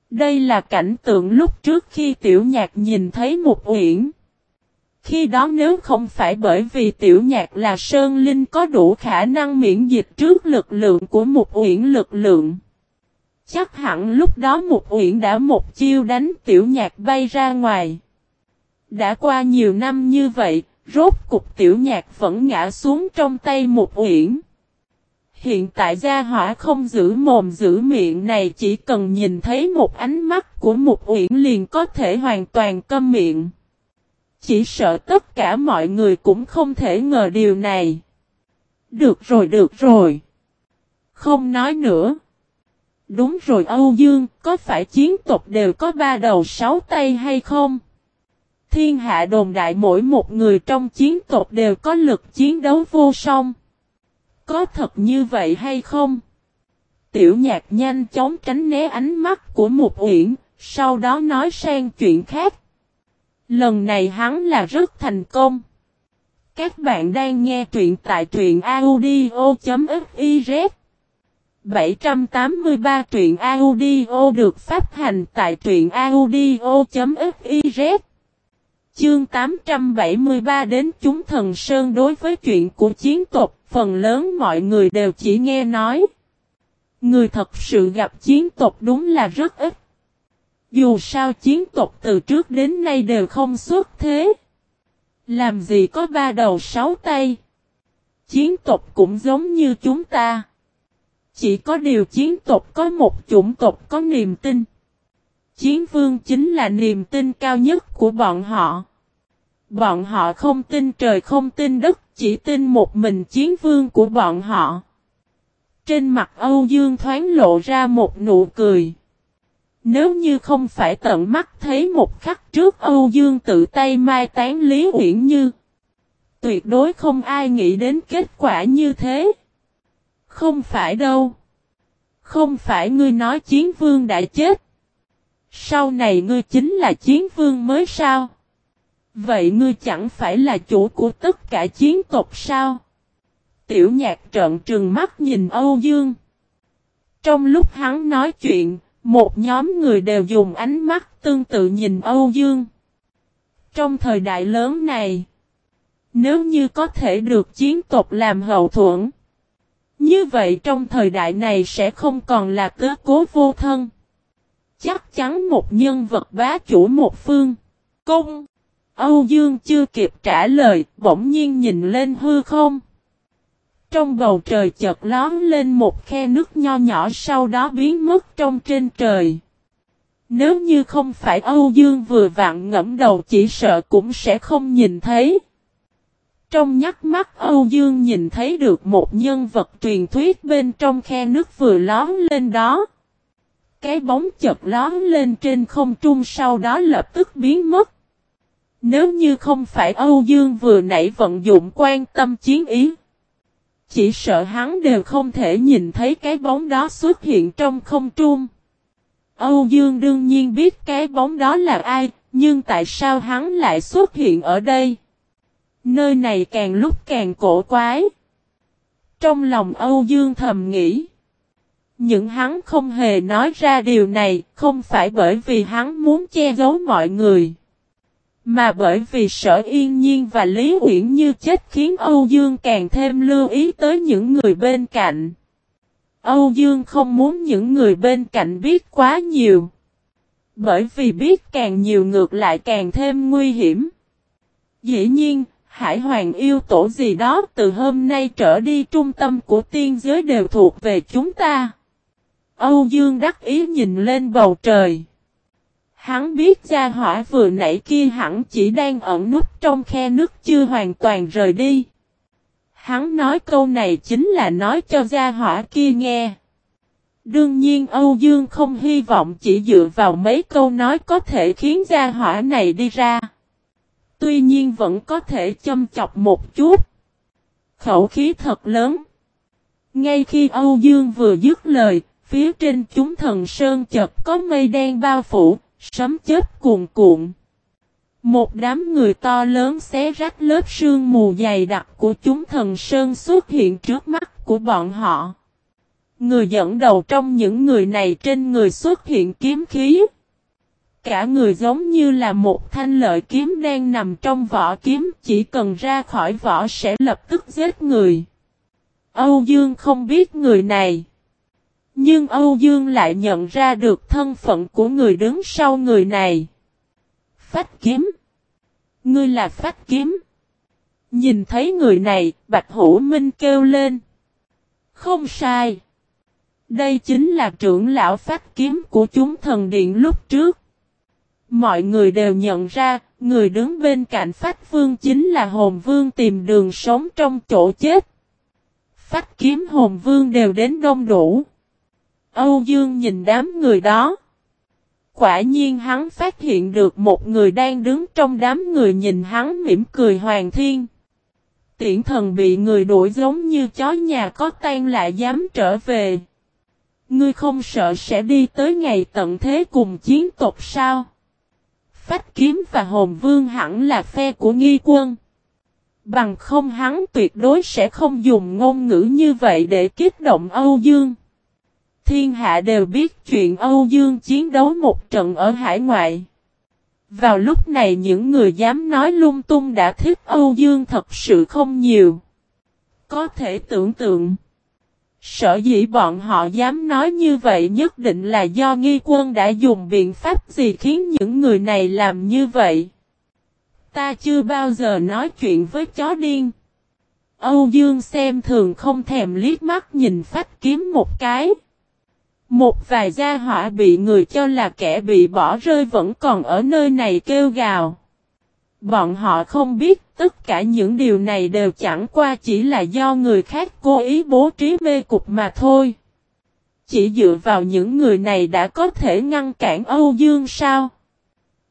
Đây là cảnh tượng lúc trước khi tiểu nhạc nhìn thấy một uyển. Khi đó nếu không phải bởi vì tiểu nhạc là Sơn Linh có đủ khả năng miễn dịch trước lực lượng của một uyển lực lượng. Chắc hẳn lúc đó một uyển đã một chiêu đánh tiểu nhạc bay ra ngoài. Đã qua nhiều năm như vậy, rốt cục tiểu nhạc vẫn ngã xuống trong tay một uyển. Hiện tại gia hỏa không giữ mồm giữ miệng này chỉ cần nhìn thấy một ánh mắt của một uyển liền có thể hoàn toàn câm miệng. Chỉ sợ tất cả mọi người cũng không thể ngờ điều này. Được rồi được rồi. Không nói nữa. Đúng rồi Âu Dương, có phải chiến tộc đều có ba đầu sáu tay hay không? Thiên hạ đồn đại mỗi một người trong chiến tộc đều có lực chiến đấu vô song. Có thật như vậy hay không? Tiểu nhạc nhanh chóng tránh né ánh mắt của một uyển, sau đó nói sang chuyện khác. Lần này hắn là rất thành công. Các bạn đang nghe truyện tại truyện audio.fiz 783 truyện audio được phát hành tại truyện audio.fiz Chương 873 đến chúng thần sơn đối với chuyện của chiến tộc, phần lớn mọi người đều chỉ nghe nói. Người thật sự gặp chiến tộc đúng là rất ít. Dù sao chiến tộc từ trước đến nay đều không xuất thế. Làm gì có ba đầu sáu tay. Chiến tộc cũng giống như chúng ta. Chỉ có điều chiến tộc có một chủng tộc có niềm tin. Chiến vương chính là niềm tin cao nhất của bọn họ. Bọn họ không tin trời không tin đất, chỉ tin một mình chiến vương của bọn họ. Trên mặt Âu Dương thoáng lộ ra một nụ cười. Nếu như không phải tận mắt thấy một khắc trước Âu Dương tự tay mai tán Lý Uyển Như. Tuyệt đối không ai nghĩ đến kết quả như thế. Không phải đâu. Không phải ngươi nói chiến vương đã chết. Sau này ngươi chính là chiến vương mới sao? Vậy ngươi chẳng phải là chủ của tất cả chiến tộc sao? Tiểu nhạc trợn trừng mắt nhìn Âu Dương. Trong lúc hắn nói chuyện, một nhóm người đều dùng ánh mắt tương tự nhìn Âu Dương. Trong thời đại lớn này, nếu như có thể được chiến tộc làm hậu thuẫn, như vậy trong thời đại này sẽ không còn là cớ cố vô thân. Chắc chắn một nhân vật bá chủ một phương. Công. Âu Dương chưa kịp trả lời, bỗng nhiên nhìn lên hư không. Trong bầu trời chợt lón lên một khe nước nho nhỏ sau đó biến mất trong trên trời. Nếu như không phải Âu Dương vừa vặn ngẫm đầu chỉ sợ cũng sẽ không nhìn thấy. Trong nhắc mắt Âu Dương nhìn thấy được một nhân vật truyền thuyết bên trong khe nước vừa lón lên đó. Cái bóng chợt lón lên trên không trung sau đó lập tức biến mất. Nếu như không phải Âu Dương vừa nãy vận dụng quan tâm chiến ý. Chỉ sợ hắn đều không thể nhìn thấy cái bóng đó xuất hiện trong không trung. Âu Dương đương nhiên biết cái bóng đó là ai, nhưng tại sao hắn lại xuất hiện ở đây? Nơi này càng lúc càng cổ quái. Trong lòng Âu Dương thầm nghĩ. Những hắn không hề nói ra điều này, không phải bởi vì hắn muốn che giấu mọi người. Mà bởi vì sở yên nhiên và Lý Uyển Như chết khiến Âu Dương càng thêm lưu ý tới những người bên cạnh. Âu Dương không muốn những người bên cạnh biết quá nhiều. Bởi vì biết càng nhiều ngược lại càng thêm nguy hiểm. Dĩ nhiên, Hải Hoàng yêu tổ gì đó từ hôm nay trở đi trung tâm của tiên giới đều thuộc về chúng ta. Âu Dương đắc ý nhìn lên bầu trời. Hắn biết gia hỏa vừa nãy kia hẳn chỉ đang ẩn nút trong khe nước chưa hoàn toàn rời đi. Hắn nói câu này chính là nói cho gia hỏa kia nghe. Đương nhiên Âu Dương không hy vọng chỉ dựa vào mấy câu nói có thể khiến gia hỏa này đi ra. Tuy nhiên vẫn có thể châm chọc một chút. Khẩu khí thật lớn. Ngay khi Âu Dương vừa dứt lời, phía trên chúng thần sơn chợt có mây đen bao phủ, sấm chết cuồn cuộn. Một đám người to lớn xé rách lớp sương mù dày đặc của chúng thần sơn xuất hiện trước mắt của bọn họ. Người dẫn đầu trong những người này trên người xuất hiện kiếm khí. Cả người giống như là một thanh lợi kiếm đang nằm trong vỏ kiếm, chỉ cần ra khỏi vỏ sẽ lập tức giết người. Âu Dương không biết người này. Nhưng Âu Dương lại nhận ra được thân phận của người đứng sau người này. Phách kiếm. Ngươi là phách kiếm. Nhìn thấy người này, Bạch Hữu Minh kêu lên. Không sai. Đây chính là trưởng lão phách kiếm của chúng thần điện lúc trước. Mọi người đều nhận ra, người đứng bên cạnh phách vương chính là hồn vương tìm đường sống trong chỗ chết. Phách kiếm hồn vương đều đến đông đủ. Âu Dương nhìn đám người đó. Quả nhiên hắn phát hiện được một người đang đứng trong đám người nhìn hắn mỉm cười hoàng thiên. Tiễn thần bị người đuổi giống như chó nhà có tan lại dám trở về. Ngươi không sợ sẽ đi tới ngày tận thế cùng chiến tộc sao? Phách kiếm và hồn vương hẳn là phe của nghi quân. Bằng không hắn tuyệt đối sẽ không dùng ngôn ngữ như vậy để kích động Âu Dương. Thiên hạ đều biết chuyện Âu Dương chiến đấu một trận ở hải ngoại. Vào lúc này những người dám nói lung tung đã thích Âu Dương thật sự không nhiều. Có thể tưởng tượng. Sở dĩ bọn họ dám nói như vậy nhất định là do nghi quân đã dùng biện pháp gì khiến những người này làm như vậy. Ta chưa bao giờ nói chuyện với chó điên. Âu Dương xem thường không thèm liếc mắt nhìn phách kiếm một cái. Một vài gia hỏa bị người cho là kẻ bị bỏ rơi vẫn còn ở nơi này kêu gào. Bọn họ không biết tất cả những điều này đều chẳng qua chỉ là do người khác cố ý bố trí mê cục mà thôi. Chỉ dựa vào những người này đã có thể ngăn cản Âu Dương sao?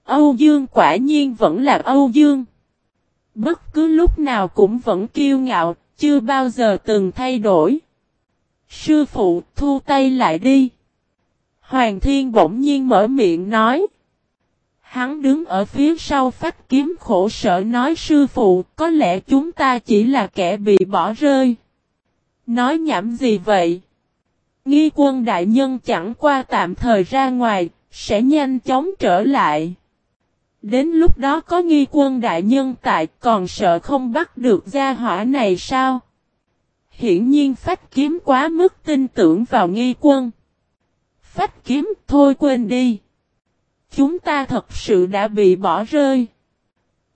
Âu Dương quả nhiên vẫn là Âu Dương. Bất cứ lúc nào cũng vẫn kiêu ngạo, chưa bao giờ từng thay đổi. Sư phụ, thu tay lại đi. Hoàng thiên bỗng nhiên mở miệng nói. Hắn đứng ở phía sau phát kiếm khổ sở nói sư phụ, có lẽ chúng ta chỉ là kẻ bị bỏ rơi. Nói nhảm gì vậy? Nghi quân đại nhân chẳng qua tạm thời ra ngoài, sẽ nhanh chóng trở lại. Đến lúc đó có nghi quân đại nhân tại còn sợ không bắt được gia hỏa này sao? Hiển nhiên phách kiếm quá mức tin tưởng vào nghi quân. Phách kiếm thôi quên đi. Chúng ta thật sự đã bị bỏ rơi.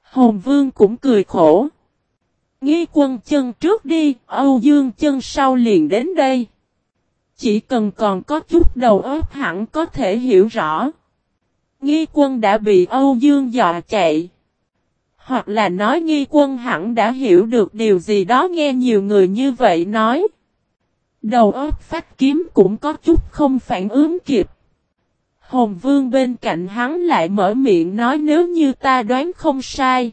Hồn vương cũng cười khổ. Nghi quân chân trước đi, Âu Dương chân sau liền đến đây. Chỉ cần còn có chút đầu óc hẳn có thể hiểu rõ. Nghi quân đã bị Âu Dương dọa chạy. Hoặc là nói nghi quân hẳn đã hiểu được điều gì đó nghe nhiều người như vậy nói. Đầu óc phát kiếm cũng có chút không phản ứng kịp. Hồn vương bên cạnh hắn lại mở miệng nói nếu như ta đoán không sai.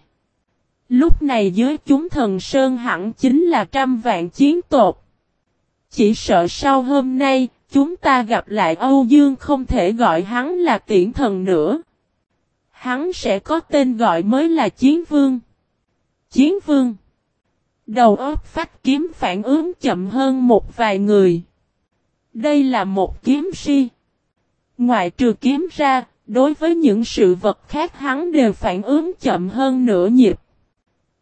Lúc này dưới chúng thần sơn hẳn chính là trăm vạn chiến tột. Chỉ sợ sau hôm nay, chúng ta gặp lại Âu Dương không thể gọi hắn là tiễn thần nữa. Hắn sẽ có tên gọi mới là Chiến Vương. Chiến Vương. Đầu óc phát kiếm phản ứng chậm hơn một vài người. Đây là một kiếm si. ngoài trừ kiếm ra, đối với những sự vật khác hắn đều phản ứng chậm hơn nửa nhịp.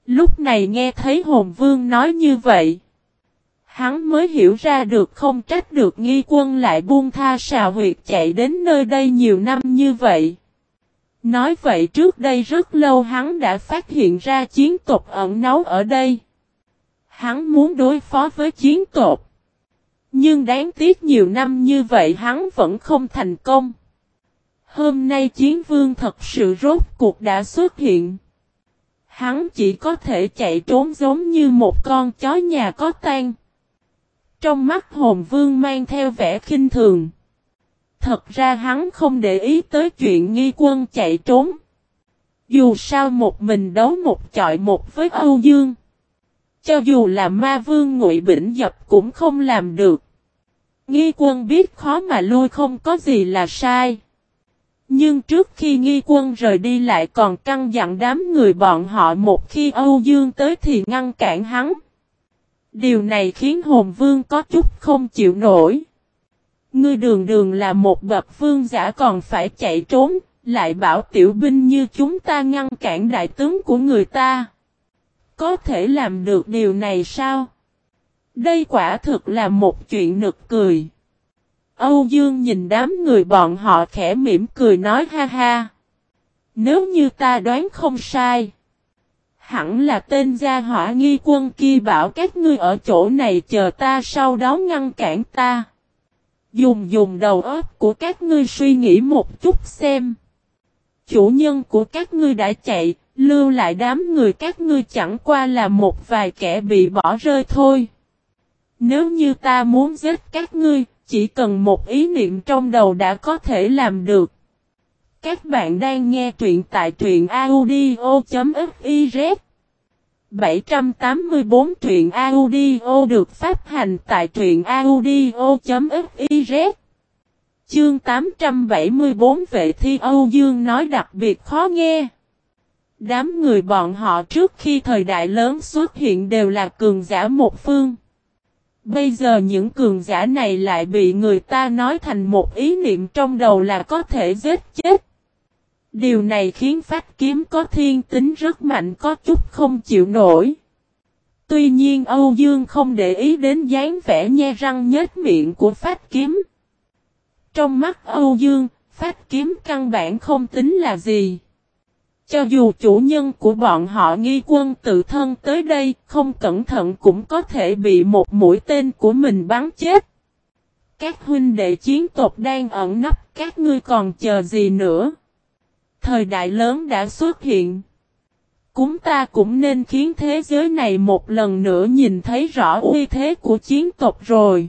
Lúc này nghe thấy hồn vương nói như vậy. Hắn mới hiểu ra được không trách được nghi quân lại buông tha xào huyệt chạy đến nơi đây nhiều năm như vậy. Nói vậy trước đây rất lâu hắn đã phát hiện ra chiến tộc ẩn náu ở đây. Hắn muốn đối phó với chiến tộc. Nhưng đáng tiếc nhiều năm như vậy hắn vẫn không thành công. Hôm nay chiến vương thật sự rốt cuộc đã xuất hiện. Hắn chỉ có thể chạy trốn giống như một con chó nhà có tan. Trong mắt hồn vương mang theo vẻ khinh thường. Thật ra hắn không để ý tới chuyện nghi quân chạy trốn. Dù sao một mình đấu một chọi một với Âu Dương. Cho dù là ma vương ngụy bỉnh dập cũng không làm được. Nghi quân biết khó mà lui không có gì là sai. Nhưng trước khi nghi quân rời đi lại còn căng dặn đám người bọn họ một khi Âu Dương tới thì ngăn cản hắn. Điều này khiến hồn vương có chút không chịu nổi. Ngươi đường đường là một bậc vương giả còn phải chạy trốn, lại bảo tiểu binh như chúng ta ngăn cản đại tướng của người ta. Có thể làm được điều này sao? Đây quả thực là một chuyện nực cười. Âu Dương nhìn đám người bọn họ khẽ mỉm cười nói ha ha. Nếu như ta đoán không sai. Hẳn là tên gia hỏa nghi quân kia bảo các ngươi ở chỗ này chờ ta sau đó ngăn cản ta. Dùng dùng đầu óc của các ngươi suy nghĩ một chút xem. Chủ nhân của các ngươi đã chạy, lưu lại đám người các ngươi chẳng qua là một vài kẻ bị bỏ rơi thôi. Nếu như ta muốn giết các ngươi, chỉ cần một ý niệm trong đầu đã có thể làm được. Các bạn đang nghe truyện tại truyện audio.fif 784 truyện audio được phát hành tại truyện audio.fiz Chương 874 vệ thi Âu Dương nói đặc biệt khó nghe. Đám người bọn họ trước khi thời đại lớn xuất hiện đều là cường giả một phương. Bây giờ những cường giả này lại bị người ta nói thành một ý niệm trong đầu là có thể giết chết. Điều này khiến phát kiếm có thiên tính rất mạnh có chút không chịu nổi. Tuy nhiên Âu Dương không để ý đến dáng vẻ nhe răng nhếch miệng của phát kiếm. Trong mắt Âu Dương, phát kiếm căn bản không tính là gì. Cho dù chủ nhân của bọn họ nghi quân tự thân tới đây, không cẩn thận cũng có thể bị một mũi tên của mình bắn chết. Các huynh đệ chiến tộc đang ẩn nấp, các ngươi còn chờ gì nữa? Thời đại lớn đã xuất hiện. cúng ta cũng nên khiến thế giới này một lần nữa nhìn thấy rõ uy thế của chiến tộc rồi.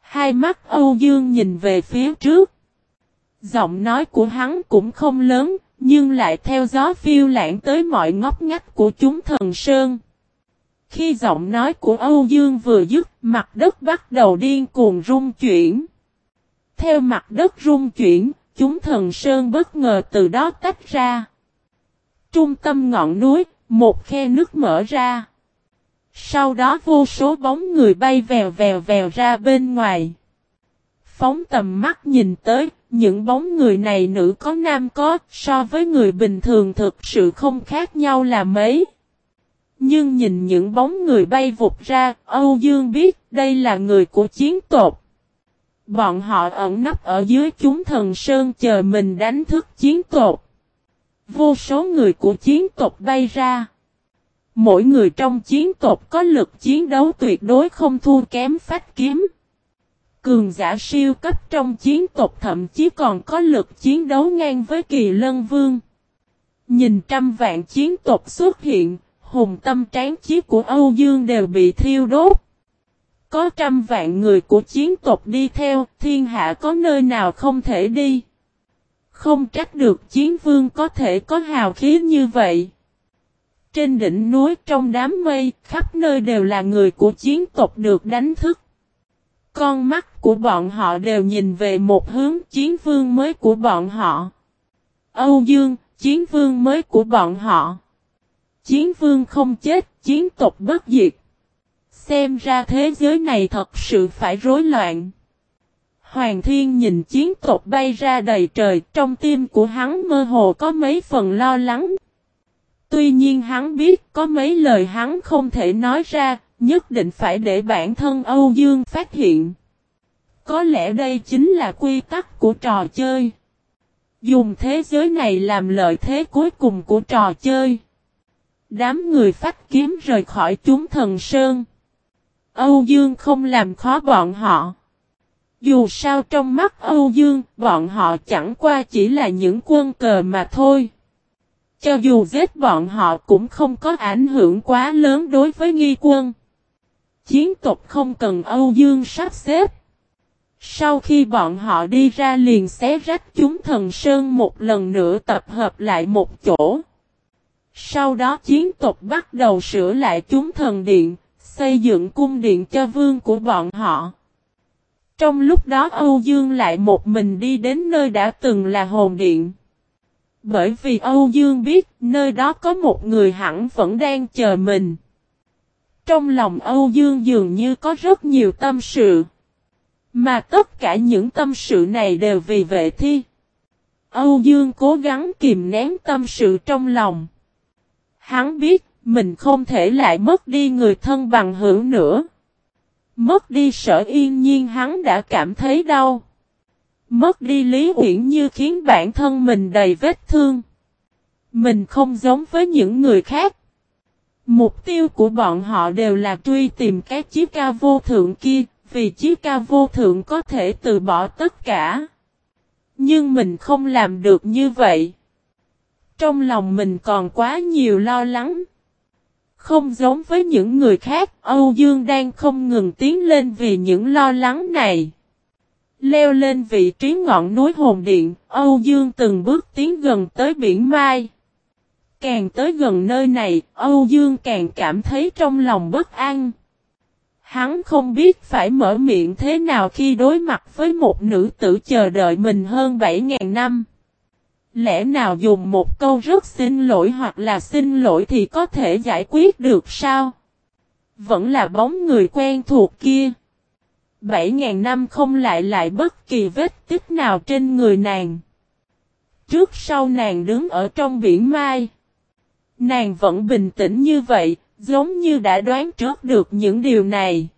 Hai mắt Âu Dương nhìn về phía trước. Giọng nói của hắn cũng không lớn, nhưng lại theo gió phiêu lãng tới mọi ngóc ngách của chúng thần sơn. Khi giọng nói của Âu Dương vừa dứt, mặt đất bắt đầu điên cuồng rung chuyển. Theo mặt đất rung chuyển, chúng thần sơn bất ngờ từ đó tách ra. Trung tâm ngọn núi, một khe nước mở ra. Sau đó vô số bóng người bay vèo vèo vèo ra bên ngoài. Phóng tầm mắt nhìn tới, những bóng người này nữ có nam có, so với người bình thường thực sự không khác nhau là mấy. Nhưng nhìn những bóng người bay vụt ra, Âu Dương biết đây là người của chiến tộc. Bọn họ ẩn nấp ở dưới chúng thần sơn chờ mình đánh thức chiến tộc. Vô số người của chiến tộc bay ra. Mỗi người trong chiến tộc có lực chiến đấu tuyệt đối không thua kém phách kiếm. Cường giả siêu cấp trong chiến tộc thậm chí còn có lực chiến đấu ngang với kỳ lân vương. Nhìn trăm vạn chiến tộc xuất hiện, hùng tâm tráng chí của Âu Dương đều bị thiêu đốt. Có trăm vạn người của chiến tộc đi theo, thiên hạ có nơi nào không thể đi. Không trách được chiến vương có thể có hào khí như vậy. Trên đỉnh núi trong đám mây, khắp nơi đều là người của chiến tộc được đánh thức. Con mắt của bọn họ đều nhìn về một hướng chiến vương mới của bọn họ. Âu Dương, chiến vương mới của bọn họ. Chiến vương không chết, chiến tộc bất diệt. Xem ra thế giới này thật sự phải rối loạn. Hoàng thiên nhìn chiến tộc bay ra đầy trời, trong tim của hắn mơ hồ có mấy phần lo lắng. Tuy nhiên hắn biết có mấy lời hắn không thể nói ra, nhất định phải để bản thân Âu Dương phát hiện. Có lẽ đây chính là quy tắc của trò chơi. Dùng thế giới này làm lợi thế cuối cùng của trò chơi. Đám người phát kiếm rời khỏi chúng thần sơn. Âu Dương không làm khó bọn họ. Dù sao trong mắt Âu Dương, bọn họ chẳng qua chỉ là những quân cờ mà thôi. Cho dù giết bọn họ cũng không có ảnh hưởng quá lớn đối với nghi quân. Chiến tộc không cần Âu Dương sắp xếp. Sau khi bọn họ đi ra liền xé rách chúng thần sơn một lần nữa tập hợp lại một chỗ. Sau đó chiến tộc bắt đầu sửa lại chúng thần điện, xây dựng cung điện cho vương của bọn họ. Trong lúc đó Âu Dương lại một mình đi đến nơi đã từng là hồn điện. Bởi vì Âu Dương biết nơi đó có một người hẳn vẫn đang chờ mình. Trong lòng Âu Dương dường như có rất nhiều tâm sự. Mà tất cả những tâm sự này đều vì vệ thi. Âu Dương cố gắng kìm nén tâm sự trong lòng. Hắn biết mình không thể lại mất đi người thân bằng hữu nữa. Mất đi sở yên nhiên hắn đã cảm thấy đau. Mất đi Lý Uyển Như khiến bản thân mình đầy vết thương. Mình không giống với những người khác. Mục tiêu của bọn họ đều là truy tìm cái chiếc ca vô thượng kia, vì chiếc ca vô thượng có thể từ bỏ tất cả. Nhưng mình không làm được như vậy. Trong lòng mình còn quá nhiều lo lắng. Không giống với những người khác, Âu Dương đang không ngừng tiến lên vì những lo lắng này. Leo lên vị trí ngọn núi hồn điện, Âu Dương từng bước tiến gần tới biển Mai. Càng tới gần nơi này, Âu Dương càng cảm thấy trong lòng bất an. Hắn không biết phải mở miệng thế nào khi đối mặt với một nữ tử chờ đợi mình hơn 7.000 năm. Lẽ nào dùng một câu rất xin lỗi hoặc là xin lỗi thì có thể giải quyết được sao? Vẫn là bóng người quen thuộc kia. 7.000 năm không lại lại bất kỳ vết tích nào trên người nàng. Trước sau nàng đứng ở trong biển mai. Nàng vẫn bình tĩnh như vậy, giống như đã đoán trước được những điều này.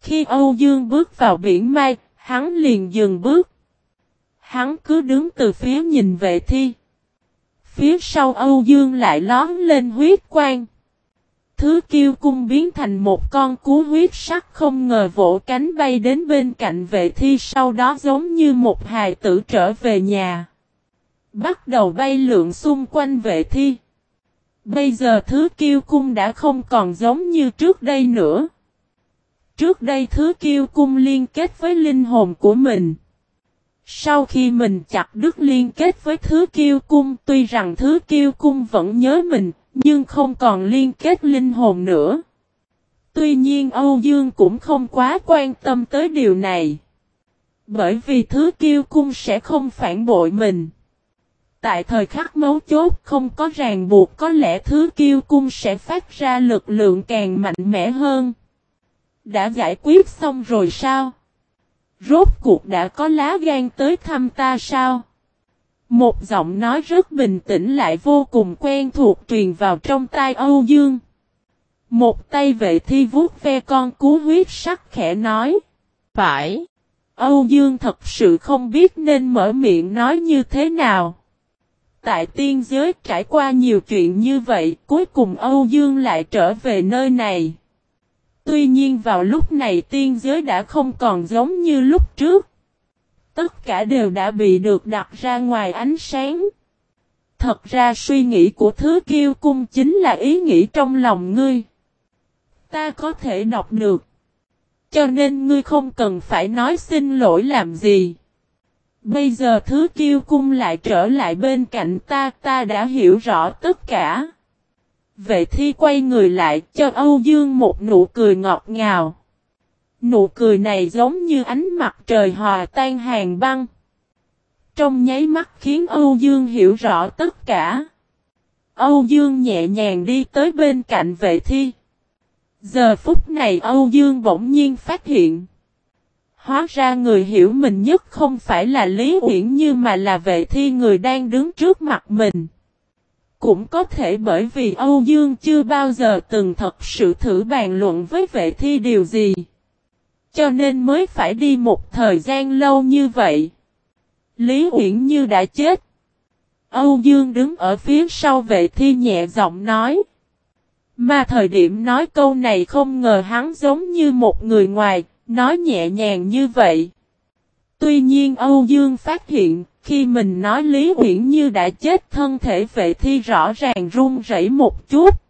Khi Âu Dương bước vào biển mai, hắn liền dừng bước. Hắn cứ đứng từ phía nhìn vệ thi. Phía sau Âu Dương lại lón lên huyết quang. Thứ kiêu cung biến thành một con cú huyết sắc không ngờ vỗ cánh bay đến bên cạnh vệ thi sau đó giống như một hài tử trở về nhà. Bắt đầu bay lượn xung quanh vệ thi. Bây giờ thứ kiêu cung đã không còn giống như trước đây nữa. Trước đây thứ kiêu cung liên kết với linh hồn của mình. Sau khi mình chặt đứt liên kết với thứ kiêu cung tuy rằng thứ kiêu cung vẫn nhớ mình, nhưng không còn liên kết linh hồn nữa. Tuy nhiên Âu Dương cũng không quá quan tâm tới điều này. Bởi vì thứ kiêu cung sẽ không phản bội mình. Tại thời khắc mấu chốt không có ràng buộc có lẽ thứ kiêu cung sẽ phát ra lực lượng càng mạnh mẽ hơn. Đã giải quyết xong rồi sao? Rốt cuộc đã có lá gan tới thăm ta sao? Một giọng nói rất bình tĩnh lại vô cùng quen thuộc truyền vào trong tai Âu Dương. Một tay vệ thi vuốt ve con cú huyết sắc khẽ nói. Phải. Âu Dương thật sự không biết nên mở miệng nói như thế nào. Tại tiên giới trải qua nhiều chuyện như vậy, cuối cùng Âu Dương lại trở về nơi này. Tuy nhiên vào lúc này tiên giới đã không còn giống như lúc trước. Tất cả đều đã bị được đặt ra ngoài ánh sáng. Thật ra suy nghĩ của thứ kiêu cung chính là ý nghĩ trong lòng ngươi. Ta có thể đọc được. Cho nên ngươi không cần phải nói xin lỗi làm gì. Bây giờ thứ kiêu cung lại trở lại bên cạnh ta, ta đã hiểu rõ tất cả. Vệ thi quay người lại, cho Âu Dương một nụ cười ngọt ngào. Nụ cười này giống như ánh mặt trời hòa tan hàng băng. Trong nháy mắt khiến Âu Dương hiểu rõ tất cả. Âu Dương nhẹ nhàng đi tới bên cạnh vệ thi. Giờ phút này Âu Dương bỗng nhiên phát hiện. Hóa ra người hiểu mình nhất không phải là Lý Uyển Như mà là vệ thi người đang đứng trước mặt mình. Cũng có thể bởi vì Âu Dương chưa bao giờ từng thật sự thử bàn luận với vệ thi điều gì. Cho nên mới phải đi một thời gian lâu như vậy. Lý Uyển Như đã chết. Âu Dương đứng ở phía sau vệ thi nhẹ giọng nói. Mà thời điểm nói câu này không ngờ hắn giống như một người ngoài, nói nhẹ nhàng như vậy. Tuy nhiên Âu Dương phát hiện, khi mình nói Lý Uyển Như đã chết thân thể vệ thi rõ ràng run rẩy một chút.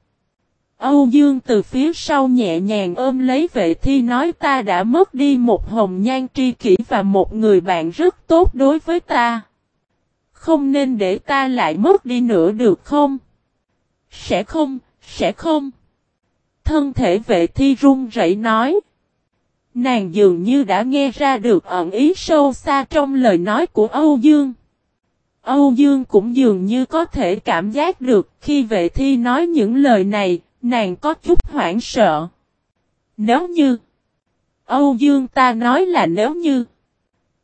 Âu Dương từ phía sau nhẹ nhàng ôm lấy vệ thi nói ta đã mất đi một hồng nhan tri kỷ và một người bạn rất tốt đối với ta. Không nên để ta lại mất đi nữa được không? Sẽ không, sẽ không. Thân thể vệ thi run rẩy nói. Nàng dường như đã nghe ra được ẩn ý sâu xa trong lời nói của Âu Dương. Âu Dương cũng dường như có thể cảm giác được khi vệ thi nói những lời này, nàng có chút hoảng sợ. Nếu như Âu Dương ta nói là nếu như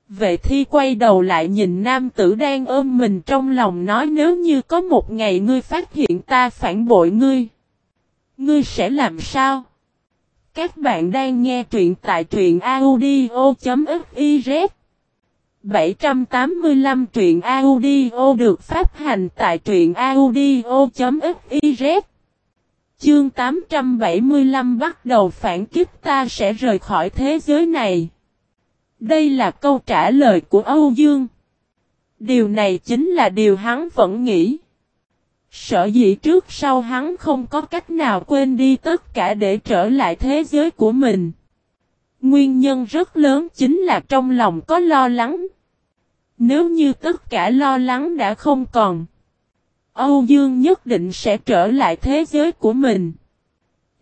Vệ thi quay đầu lại nhìn nam tử đang ôm mình trong lòng nói nếu như có một ngày ngươi phát hiện ta phản bội ngươi. Ngươi sẽ làm sao? Các bạn đang nghe truyện tại truyện audio.fiz 785 truyện audio được phát hành tại truyện audio.fiz Chương 875 bắt đầu phản kích ta sẽ rời khỏi thế giới này. Đây là câu trả lời của Âu Dương. Điều này chính là điều hắn vẫn nghĩ. Sợ dĩ trước sau hắn không có cách nào quên đi tất cả để trở lại thế giới của mình. Nguyên nhân rất lớn chính là trong lòng có lo lắng. Nếu như tất cả lo lắng đã không còn. Âu Dương nhất định sẽ trở lại thế giới của mình.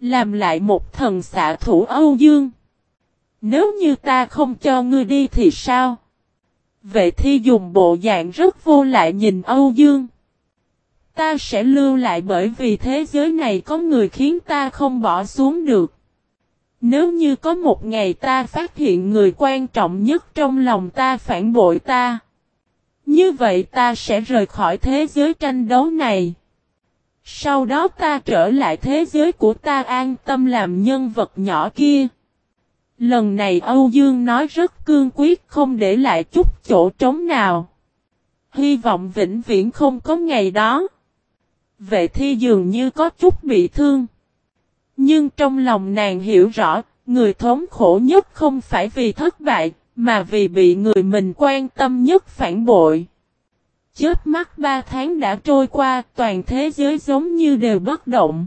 Làm lại một thần xạ thủ Âu Dương. Nếu như ta không cho ngươi đi thì sao? Vệ thi dùng bộ dạng rất vô lại nhìn Âu Dương. Ta sẽ lưu lại bởi vì thế giới này có người khiến ta không bỏ xuống được. Nếu như có một ngày ta phát hiện người quan trọng nhất trong lòng ta phản bội ta. Như vậy ta sẽ rời khỏi thế giới tranh đấu này. Sau đó ta trở lại thế giới của ta an tâm làm nhân vật nhỏ kia. Lần này Âu Dương nói rất cương quyết, không để lại chút chỗ trống nào. Hy vọng vĩnh viễn không có ngày đó. Vệ thi dường như có chút bị thương. Nhưng trong lòng nàng hiểu rõ, người thống khổ nhất không phải vì thất bại, mà vì bị người mình quan tâm nhất phản bội. Chết mắt ba tháng đã trôi qua, toàn thế giới giống như đều bất động.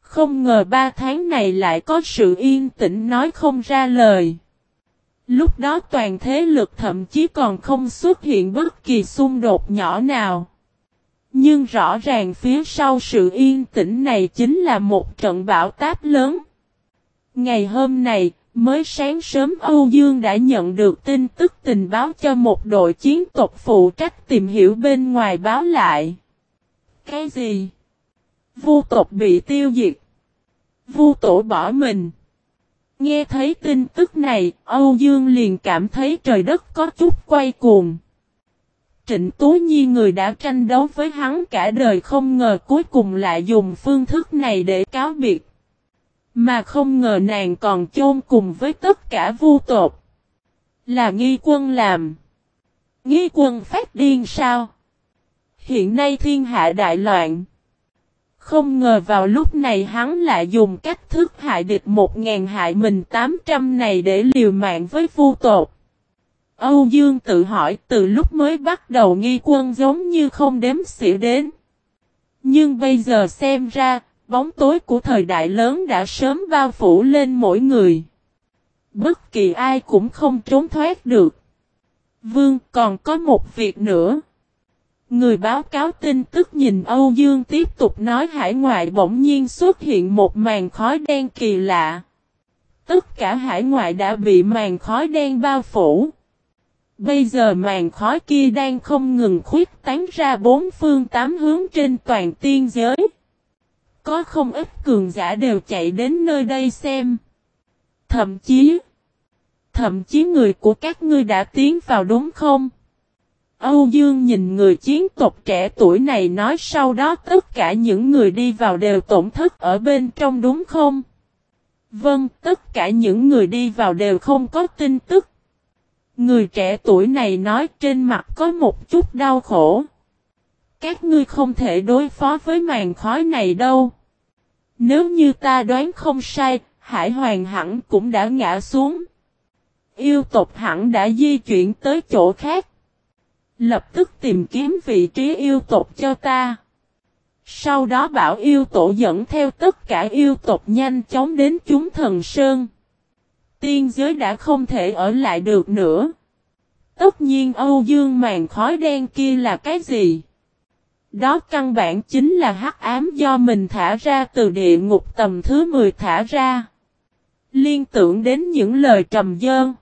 Không ngờ ba tháng này lại có sự yên tĩnh nói không ra lời. Lúc đó toàn thế lực thậm chí còn không xuất hiện bất kỳ xung đột nhỏ nào. Nhưng rõ ràng phía sau sự yên tĩnh này chính là một trận bão táp lớn. Ngày hôm này, mới sáng sớm Âu Dương đã nhận được tin tức tình báo cho một đội chiến tộc phụ trách tìm hiểu bên ngoài báo lại. Cái gì? Vu tộc bị tiêu diệt. Vu tổ bỏ mình. Nghe thấy tin tức này, Âu Dương liền cảm thấy trời đất có chút quay cuồng. Trịnh Tố Nhi người đã tranh đấu với hắn cả đời không ngờ cuối cùng lại dùng phương thức này để cáo biệt. Mà không ngờ nàng còn chôn cùng với tất cả vu tột. Là nghi quân làm. Nghi quân phát điên sao? Hiện nay thiên hạ đại loạn. Không ngờ vào lúc này hắn lại dùng cách thức hại địch một ngàn hại mình tám trăm này để liều mạng với vu tột. Âu Dương tự hỏi từ lúc mới bắt đầu nghi quân giống như không đếm xỉa đến. Nhưng bây giờ xem ra, bóng tối của thời đại lớn đã sớm bao phủ lên mỗi người. Bất kỳ ai cũng không trốn thoát được. Vương còn có một việc nữa. Người báo cáo tin tức nhìn Âu Dương tiếp tục nói hải ngoại bỗng nhiên xuất hiện một màn khói đen kỳ lạ. Tất cả hải ngoại đã bị màn khói đen bao phủ. Bây giờ màn khói kia đang không ngừng khuyết tán ra bốn phương tám hướng trên toàn tiên giới. Có không ít cường giả đều chạy đến nơi đây xem. Thậm chí, thậm chí người của các ngươi đã tiến vào đúng không? Âu Dương nhìn người chiến tộc trẻ tuổi này nói sau đó tất cả những người đi vào đều tổn thất ở bên trong đúng không? Vâng, tất cả những người đi vào đều không có tin tức. Người trẻ tuổi này nói trên mặt có một chút đau khổ. Các ngươi không thể đối phó với màn khói này đâu. Nếu như ta đoán không sai, Hải Hoàng hẳn cũng đã ngã xuống. Yêu tộc hẳn đã di chuyển tới chỗ khác. Lập tức tìm kiếm vị trí yêu tộc cho ta. Sau đó bảo yêu tổ dẫn theo tất cả yêu tộc nhanh chóng đến chúng thần sơn. Tiên giới đã không thể ở lại được nữa. Tất nhiên Âu Dương màn khói đen kia là cái gì? Đó căn bản chính là hắc ám do mình thả ra từ địa ngục tầm thứ 10 thả ra. Liên tưởng đến những lời trầm dơn.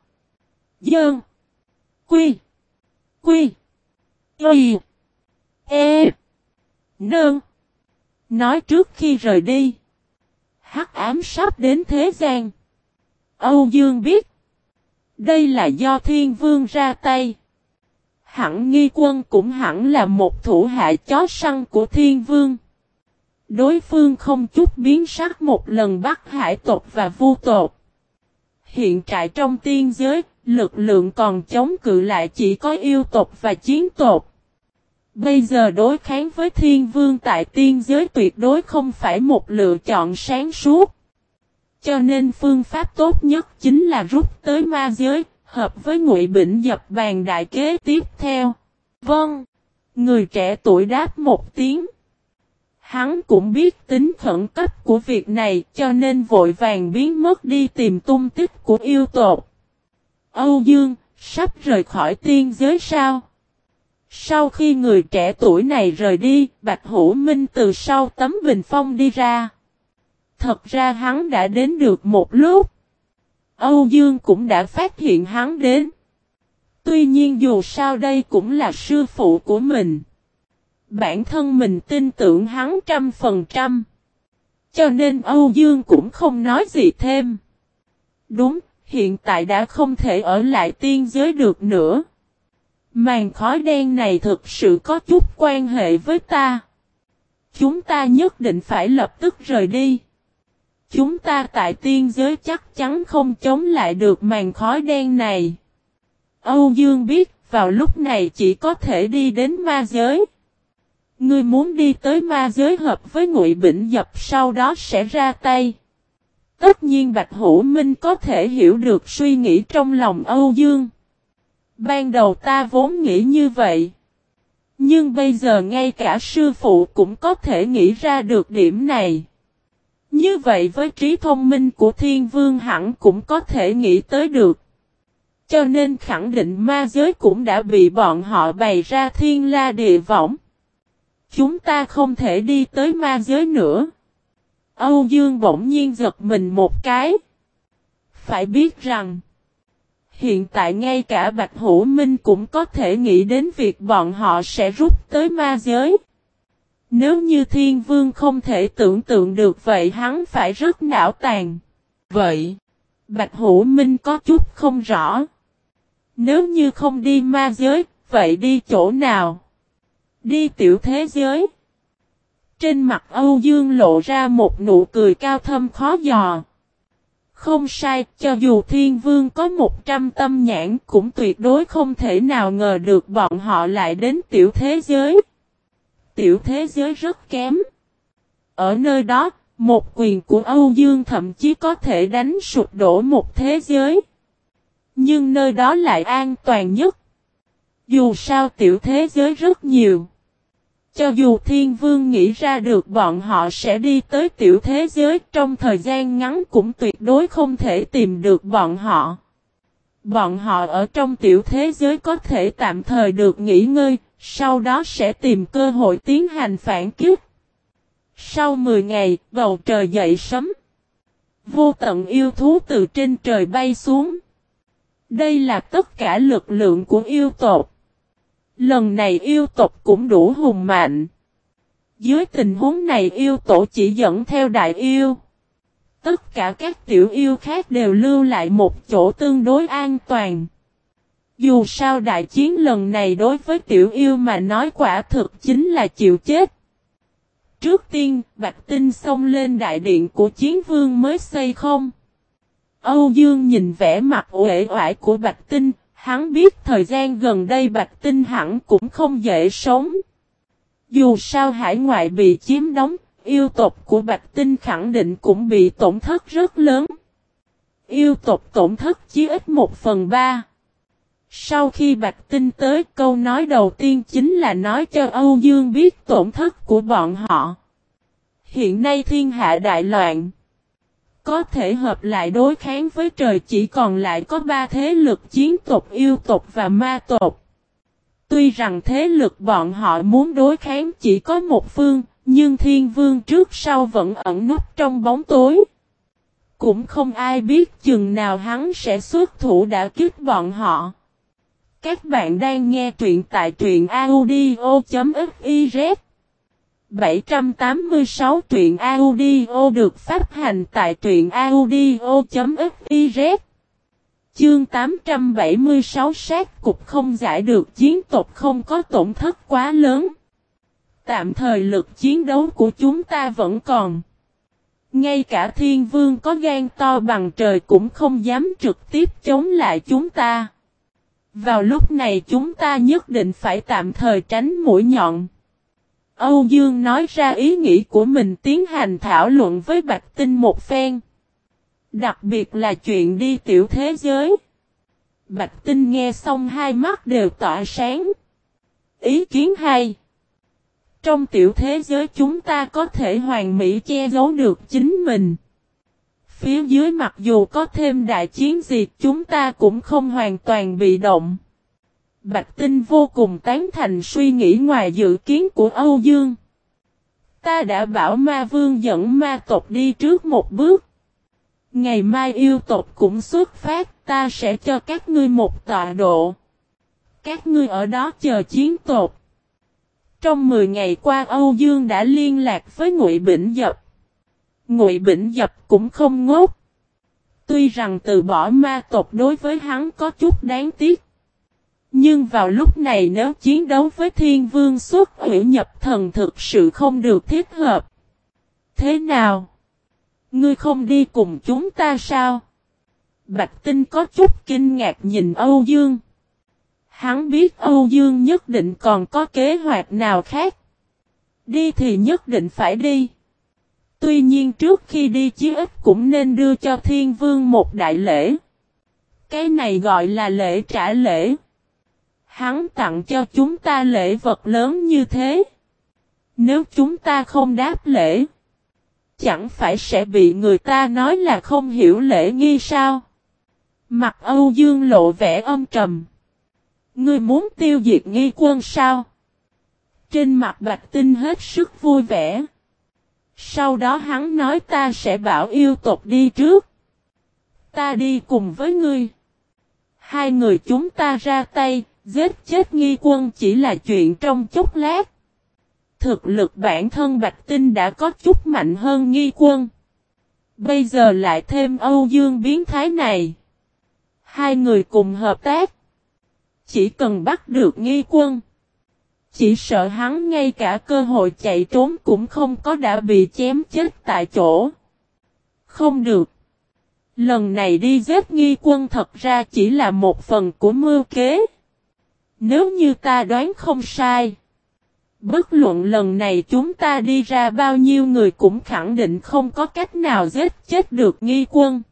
Dơn. Quy. Quy. Y. E. Nương. Nói trước khi rời đi. Hắc ám sắp đến thế gian. Âu Dương biết. Đây là do thiên vương ra tay. Hẳn nghi quân cũng hẳn là một thủ hạ chó săn của thiên vương. Đối phương không chút biến sắc một lần bắt hải tộc và vu tộc. Hiện trại trong tiên giới, lực lượng còn chống cự lại chỉ có yêu tộc và chiến tộc. Bây giờ đối kháng với thiên vương tại tiên giới tuyệt đối không phải một lựa chọn sáng suốt. Cho nên phương pháp tốt nhất chính là rút tới ma giới, hợp với ngụy Bỉnh dập bàn đại kế tiếp theo. Vâng. Người trẻ tuổi đáp một tiếng. Hắn cũng biết tính khẩn cấp của việc này cho nên vội vàng biến mất đi tìm tung tích của yêu tột. Âu Dương, sắp rời khỏi tiên giới sao? Sau khi người trẻ tuổi này rời đi, Bạch Hữu Minh từ sau tấm bình phong đi ra. Thật ra hắn đã đến được một lúc. Âu Dương cũng đã phát hiện hắn đến. Tuy nhiên dù sao đây cũng là sư phụ của mình. Bản thân mình tin tưởng hắn trăm phần trăm. Cho nên Âu Dương cũng không nói gì thêm. Đúng, hiện tại đã không thể ở lại tiên giới được nữa. Màn khói đen này thực sự có chút quan hệ với ta. Chúng ta nhất định phải lập tức rời đi. Chúng ta tại tiên giới chắc chắn không chống lại được màn khói đen này. Âu Dương biết, vào lúc này chỉ có thể đi đến ma giới. Ngươi muốn đi tới ma giới hợp với ngụy Bỉnh Dập sau đó sẽ ra tay. Tất nhiên Bạch Hữu Minh có thể hiểu được suy nghĩ trong lòng Âu Dương. Ban đầu ta vốn nghĩ như vậy. Nhưng bây giờ ngay cả sư phụ cũng có thể nghĩ ra được điểm này. Như vậy với trí thông minh của thiên vương hẳn cũng có thể nghĩ tới được. Cho nên khẳng định ma giới cũng đã bị bọn họ bày ra thiên la địa võng. Chúng ta không thể đi tới ma giới nữa. Âu Dương bỗng nhiên giật mình một cái. Phải biết rằng, hiện tại ngay cả Bạch Hữu Minh cũng có thể nghĩ đến việc bọn họ sẽ rút tới ma giới. Nếu như thiên vương không thể tưởng tượng được vậy hắn phải rất não tàn. Vậy, Bạch Hữu Minh có chút không rõ. Nếu như không đi ma giới, vậy đi chỗ nào? Đi tiểu thế giới. Trên mặt Âu Dương lộ ra một nụ cười cao thâm khó dò. Không sai, cho dù thiên vương có một trăm tâm nhãn cũng tuyệt đối không thể nào ngờ được bọn họ lại đến tiểu thế giới tiểu thế giới rất kém. Ở nơi đó, một quyền của Âu Dương thậm chí có thể đánh sụp đổ một thế giới. Nhưng nơi đó lại an toàn nhất. Dù sao tiểu thế giới rất nhiều. Cho dù thiên vương nghĩ ra được bọn họ sẽ đi tới tiểu thế giới trong thời gian ngắn cũng tuyệt đối không thể tìm được bọn họ. Bọn họ ở trong tiểu thế giới có thể tạm thời được nghỉ ngơi, sau đó sẽ tìm cơ hội tiến hành phản kích. Sau 10 ngày, bầu trời dậy sấm. Vô tận yêu thú từ trên trời bay xuống. Đây là tất cả lực lượng của yêu tộc. Lần này yêu tộc cũng đủ hùng mạnh. Dưới tình huống này yêu tổ chỉ dẫn theo đại yêu. Tất cả các tiểu yêu khác đều lưu lại một chỗ tương đối an toàn. Dù sao đại chiến lần này đối với tiểu yêu mà nói quả thực chính là chịu chết. Trước tiên, Bạch Tinh xông lên đại điện của chiến vương mới xây không. Âu Dương nhìn vẻ mặt uể oải của Bạch Tinh, hắn biết thời gian gần đây Bạch Tinh hẳn cũng không dễ sống. Dù sao hải ngoại bị chiếm đóng, yêu tộc của Bạch Tinh khẳng định cũng bị tổn thất rất lớn. Yêu tộc tổn thất chỉ ít một phần ba. Sau khi Bạch Tinh tới câu nói đầu tiên chính là nói cho Âu Dương biết tổn thất của bọn họ. Hiện nay thiên hạ đại loạn. Có thể hợp lại đối kháng với trời chỉ còn lại có ba thế lực chiến tộc yêu tộc và ma tộc. Tuy rằng thế lực bọn họ muốn đối kháng chỉ có một phương, nhưng thiên vương trước sau vẫn ẩn nút trong bóng tối. Cũng không ai biết chừng nào hắn sẽ xuất thủ đã kích bọn họ. Các bạn đang nghe truyện tại truyện audio.fiz 786 truyện audio được phát hành tại truyện audio.fiz Chương 876 sát cục không giải được chiến tộc không có tổn thất quá lớn. Tạm thời lực chiến đấu của chúng ta vẫn còn. Ngay cả thiên vương có gan to bằng trời cũng không dám trực tiếp chống lại chúng ta. Vào lúc này chúng ta nhất định phải tạm thời tránh mũi nhọn. Âu Dương nói ra ý nghĩ của mình tiến hành thảo luận với Bạch Tinh một phen. Đặc biệt là chuyện đi tiểu thế giới. Bạch Tinh nghe xong hai mắt đều tỏa sáng. Ý kiến hay. Trong tiểu thế giới chúng ta có thể hoàn mỹ che giấu được chính mình. Phía dưới mặc dù có thêm đại chiến gì chúng ta cũng không hoàn toàn bị động. Bạch Tinh vô cùng tán thành suy nghĩ ngoài dự kiến của Âu Dương. Ta đã bảo ma vương dẫn ma tộc đi trước một bước. Ngày mai yêu tộc cũng xuất phát, ta sẽ cho các ngươi một tọa độ. Các ngươi ở đó chờ chiến tộc. Trong 10 ngày qua Âu Dương đã liên lạc với Ngụy Bỉnh Dập. Ngụy Bỉnh Dập cũng không ngốc. Tuy rằng từ bỏ ma tộc đối với hắn có chút đáng tiếc. Nhưng vào lúc này nếu chiến đấu với thiên vương xuất ủy nhập thần thực sự không được thiết hợp. Thế nào? Ngươi không đi cùng chúng ta sao? Bạch Tinh có chút kinh ngạc nhìn Âu Dương. Hắn biết Âu Dương nhất định còn có kế hoạch nào khác. Đi thì nhất định phải đi. Tuy nhiên trước khi đi chí ít cũng nên đưa cho Thiên Vương một đại lễ. Cái này gọi là lễ trả lễ. Hắn tặng cho chúng ta lễ vật lớn như thế. Nếu chúng ta không đáp lễ, chẳng phải sẽ bị người ta nói là không hiểu lễ nghi sao? Mặt Âu Dương lộ vẻ âm trầm. Ngươi muốn tiêu diệt nghi quân sao? Trên mặt Bạch Tinh hết sức vui vẻ. Sau đó hắn nói ta sẽ bảo yêu tộc đi trước. Ta đi cùng với ngươi. Hai người chúng ta ra tay, giết chết nghi quân chỉ là chuyện trong chốc lát. Thực lực bản thân Bạch Tinh đã có chút mạnh hơn nghi quân. Bây giờ lại thêm Âu Dương biến thái này. Hai người cùng hợp tác. Chỉ cần bắt được nghi quân. Chỉ sợ hắn ngay cả cơ hội chạy trốn cũng không có đã bị chém chết tại chỗ. Không được. Lần này đi giết nghi quân thật ra chỉ là một phần của mưu kế. Nếu như ta đoán không sai. Bất luận lần này chúng ta đi ra bao nhiêu người cũng khẳng định không có cách nào giết chết được nghi quân.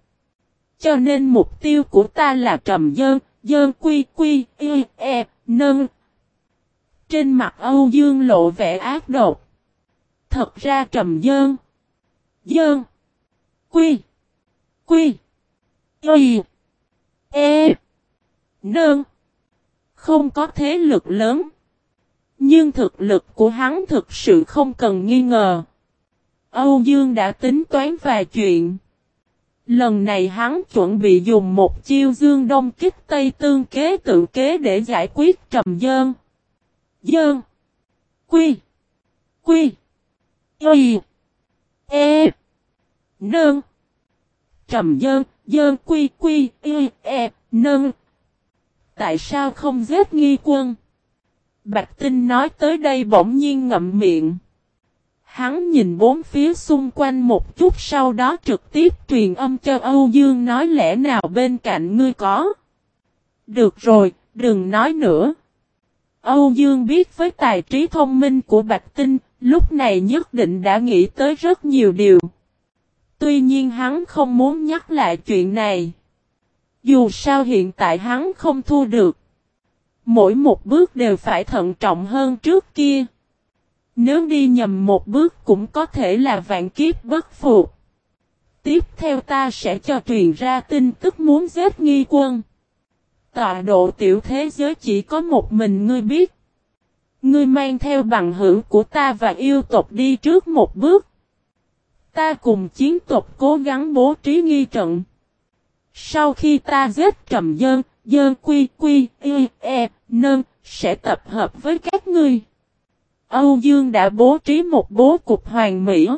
Cho nên mục tiêu của ta là trầm dơn, dơn quy quy, y, e, nâng. Trên mặt Âu Dương lộ vẻ ác độc. Thật ra trầm dơn, dơn, quy, quy, y, e, Nơn. Không có thế lực lớn. Nhưng thực lực của hắn thực sự không cần nghi ngờ. Âu Dương đã tính toán vài chuyện. Lần này hắn chuẩn bị dùng một chiêu dương đông kích tây tương kế tự kế để giải quyết trầm dơn. Dơn. Quy. Quy. Y. E. Nơn. Trầm dơn, dơn quy quy y e nơn Tại sao không giết nghi quân? Bạch Tinh nói tới đây bỗng nhiên ngậm miệng. Hắn nhìn bốn phía xung quanh một chút sau đó trực tiếp truyền âm cho Âu Dương nói lẽ nào bên cạnh ngươi có. Được rồi, đừng nói nữa. Âu Dương biết với tài trí thông minh của Bạch Tinh, lúc này nhất định đã nghĩ tới rất nhiều điều. Tuy nhiên hắn không muốn nhắc lại chuyện này. Dù sao hiện tại hắn không thua được. Mỗi một bước đều phải thận trọng hơn trước kia. Nếu đi nhầm một bước cũng có thể là vạn kiếp bất phục. Tiếp theo ta sẽ cho truyền ra tin tức muốn giết nghi quân. Tọa độ tiểu thế giới chỉ có một mình ngươi biết. Ngươi mang theo bằng hữu của ta và yêu tộc đi trước một bước. Ta cùng chiến tộc cố gắng bố trí nghi trận. Sau khi ta giết trầm dơn, dơn quy quy, y, e, nơn, sẽ tập hợp với các ngươi. Âu Dương đã bố trí một bố cục hoàn mỹ.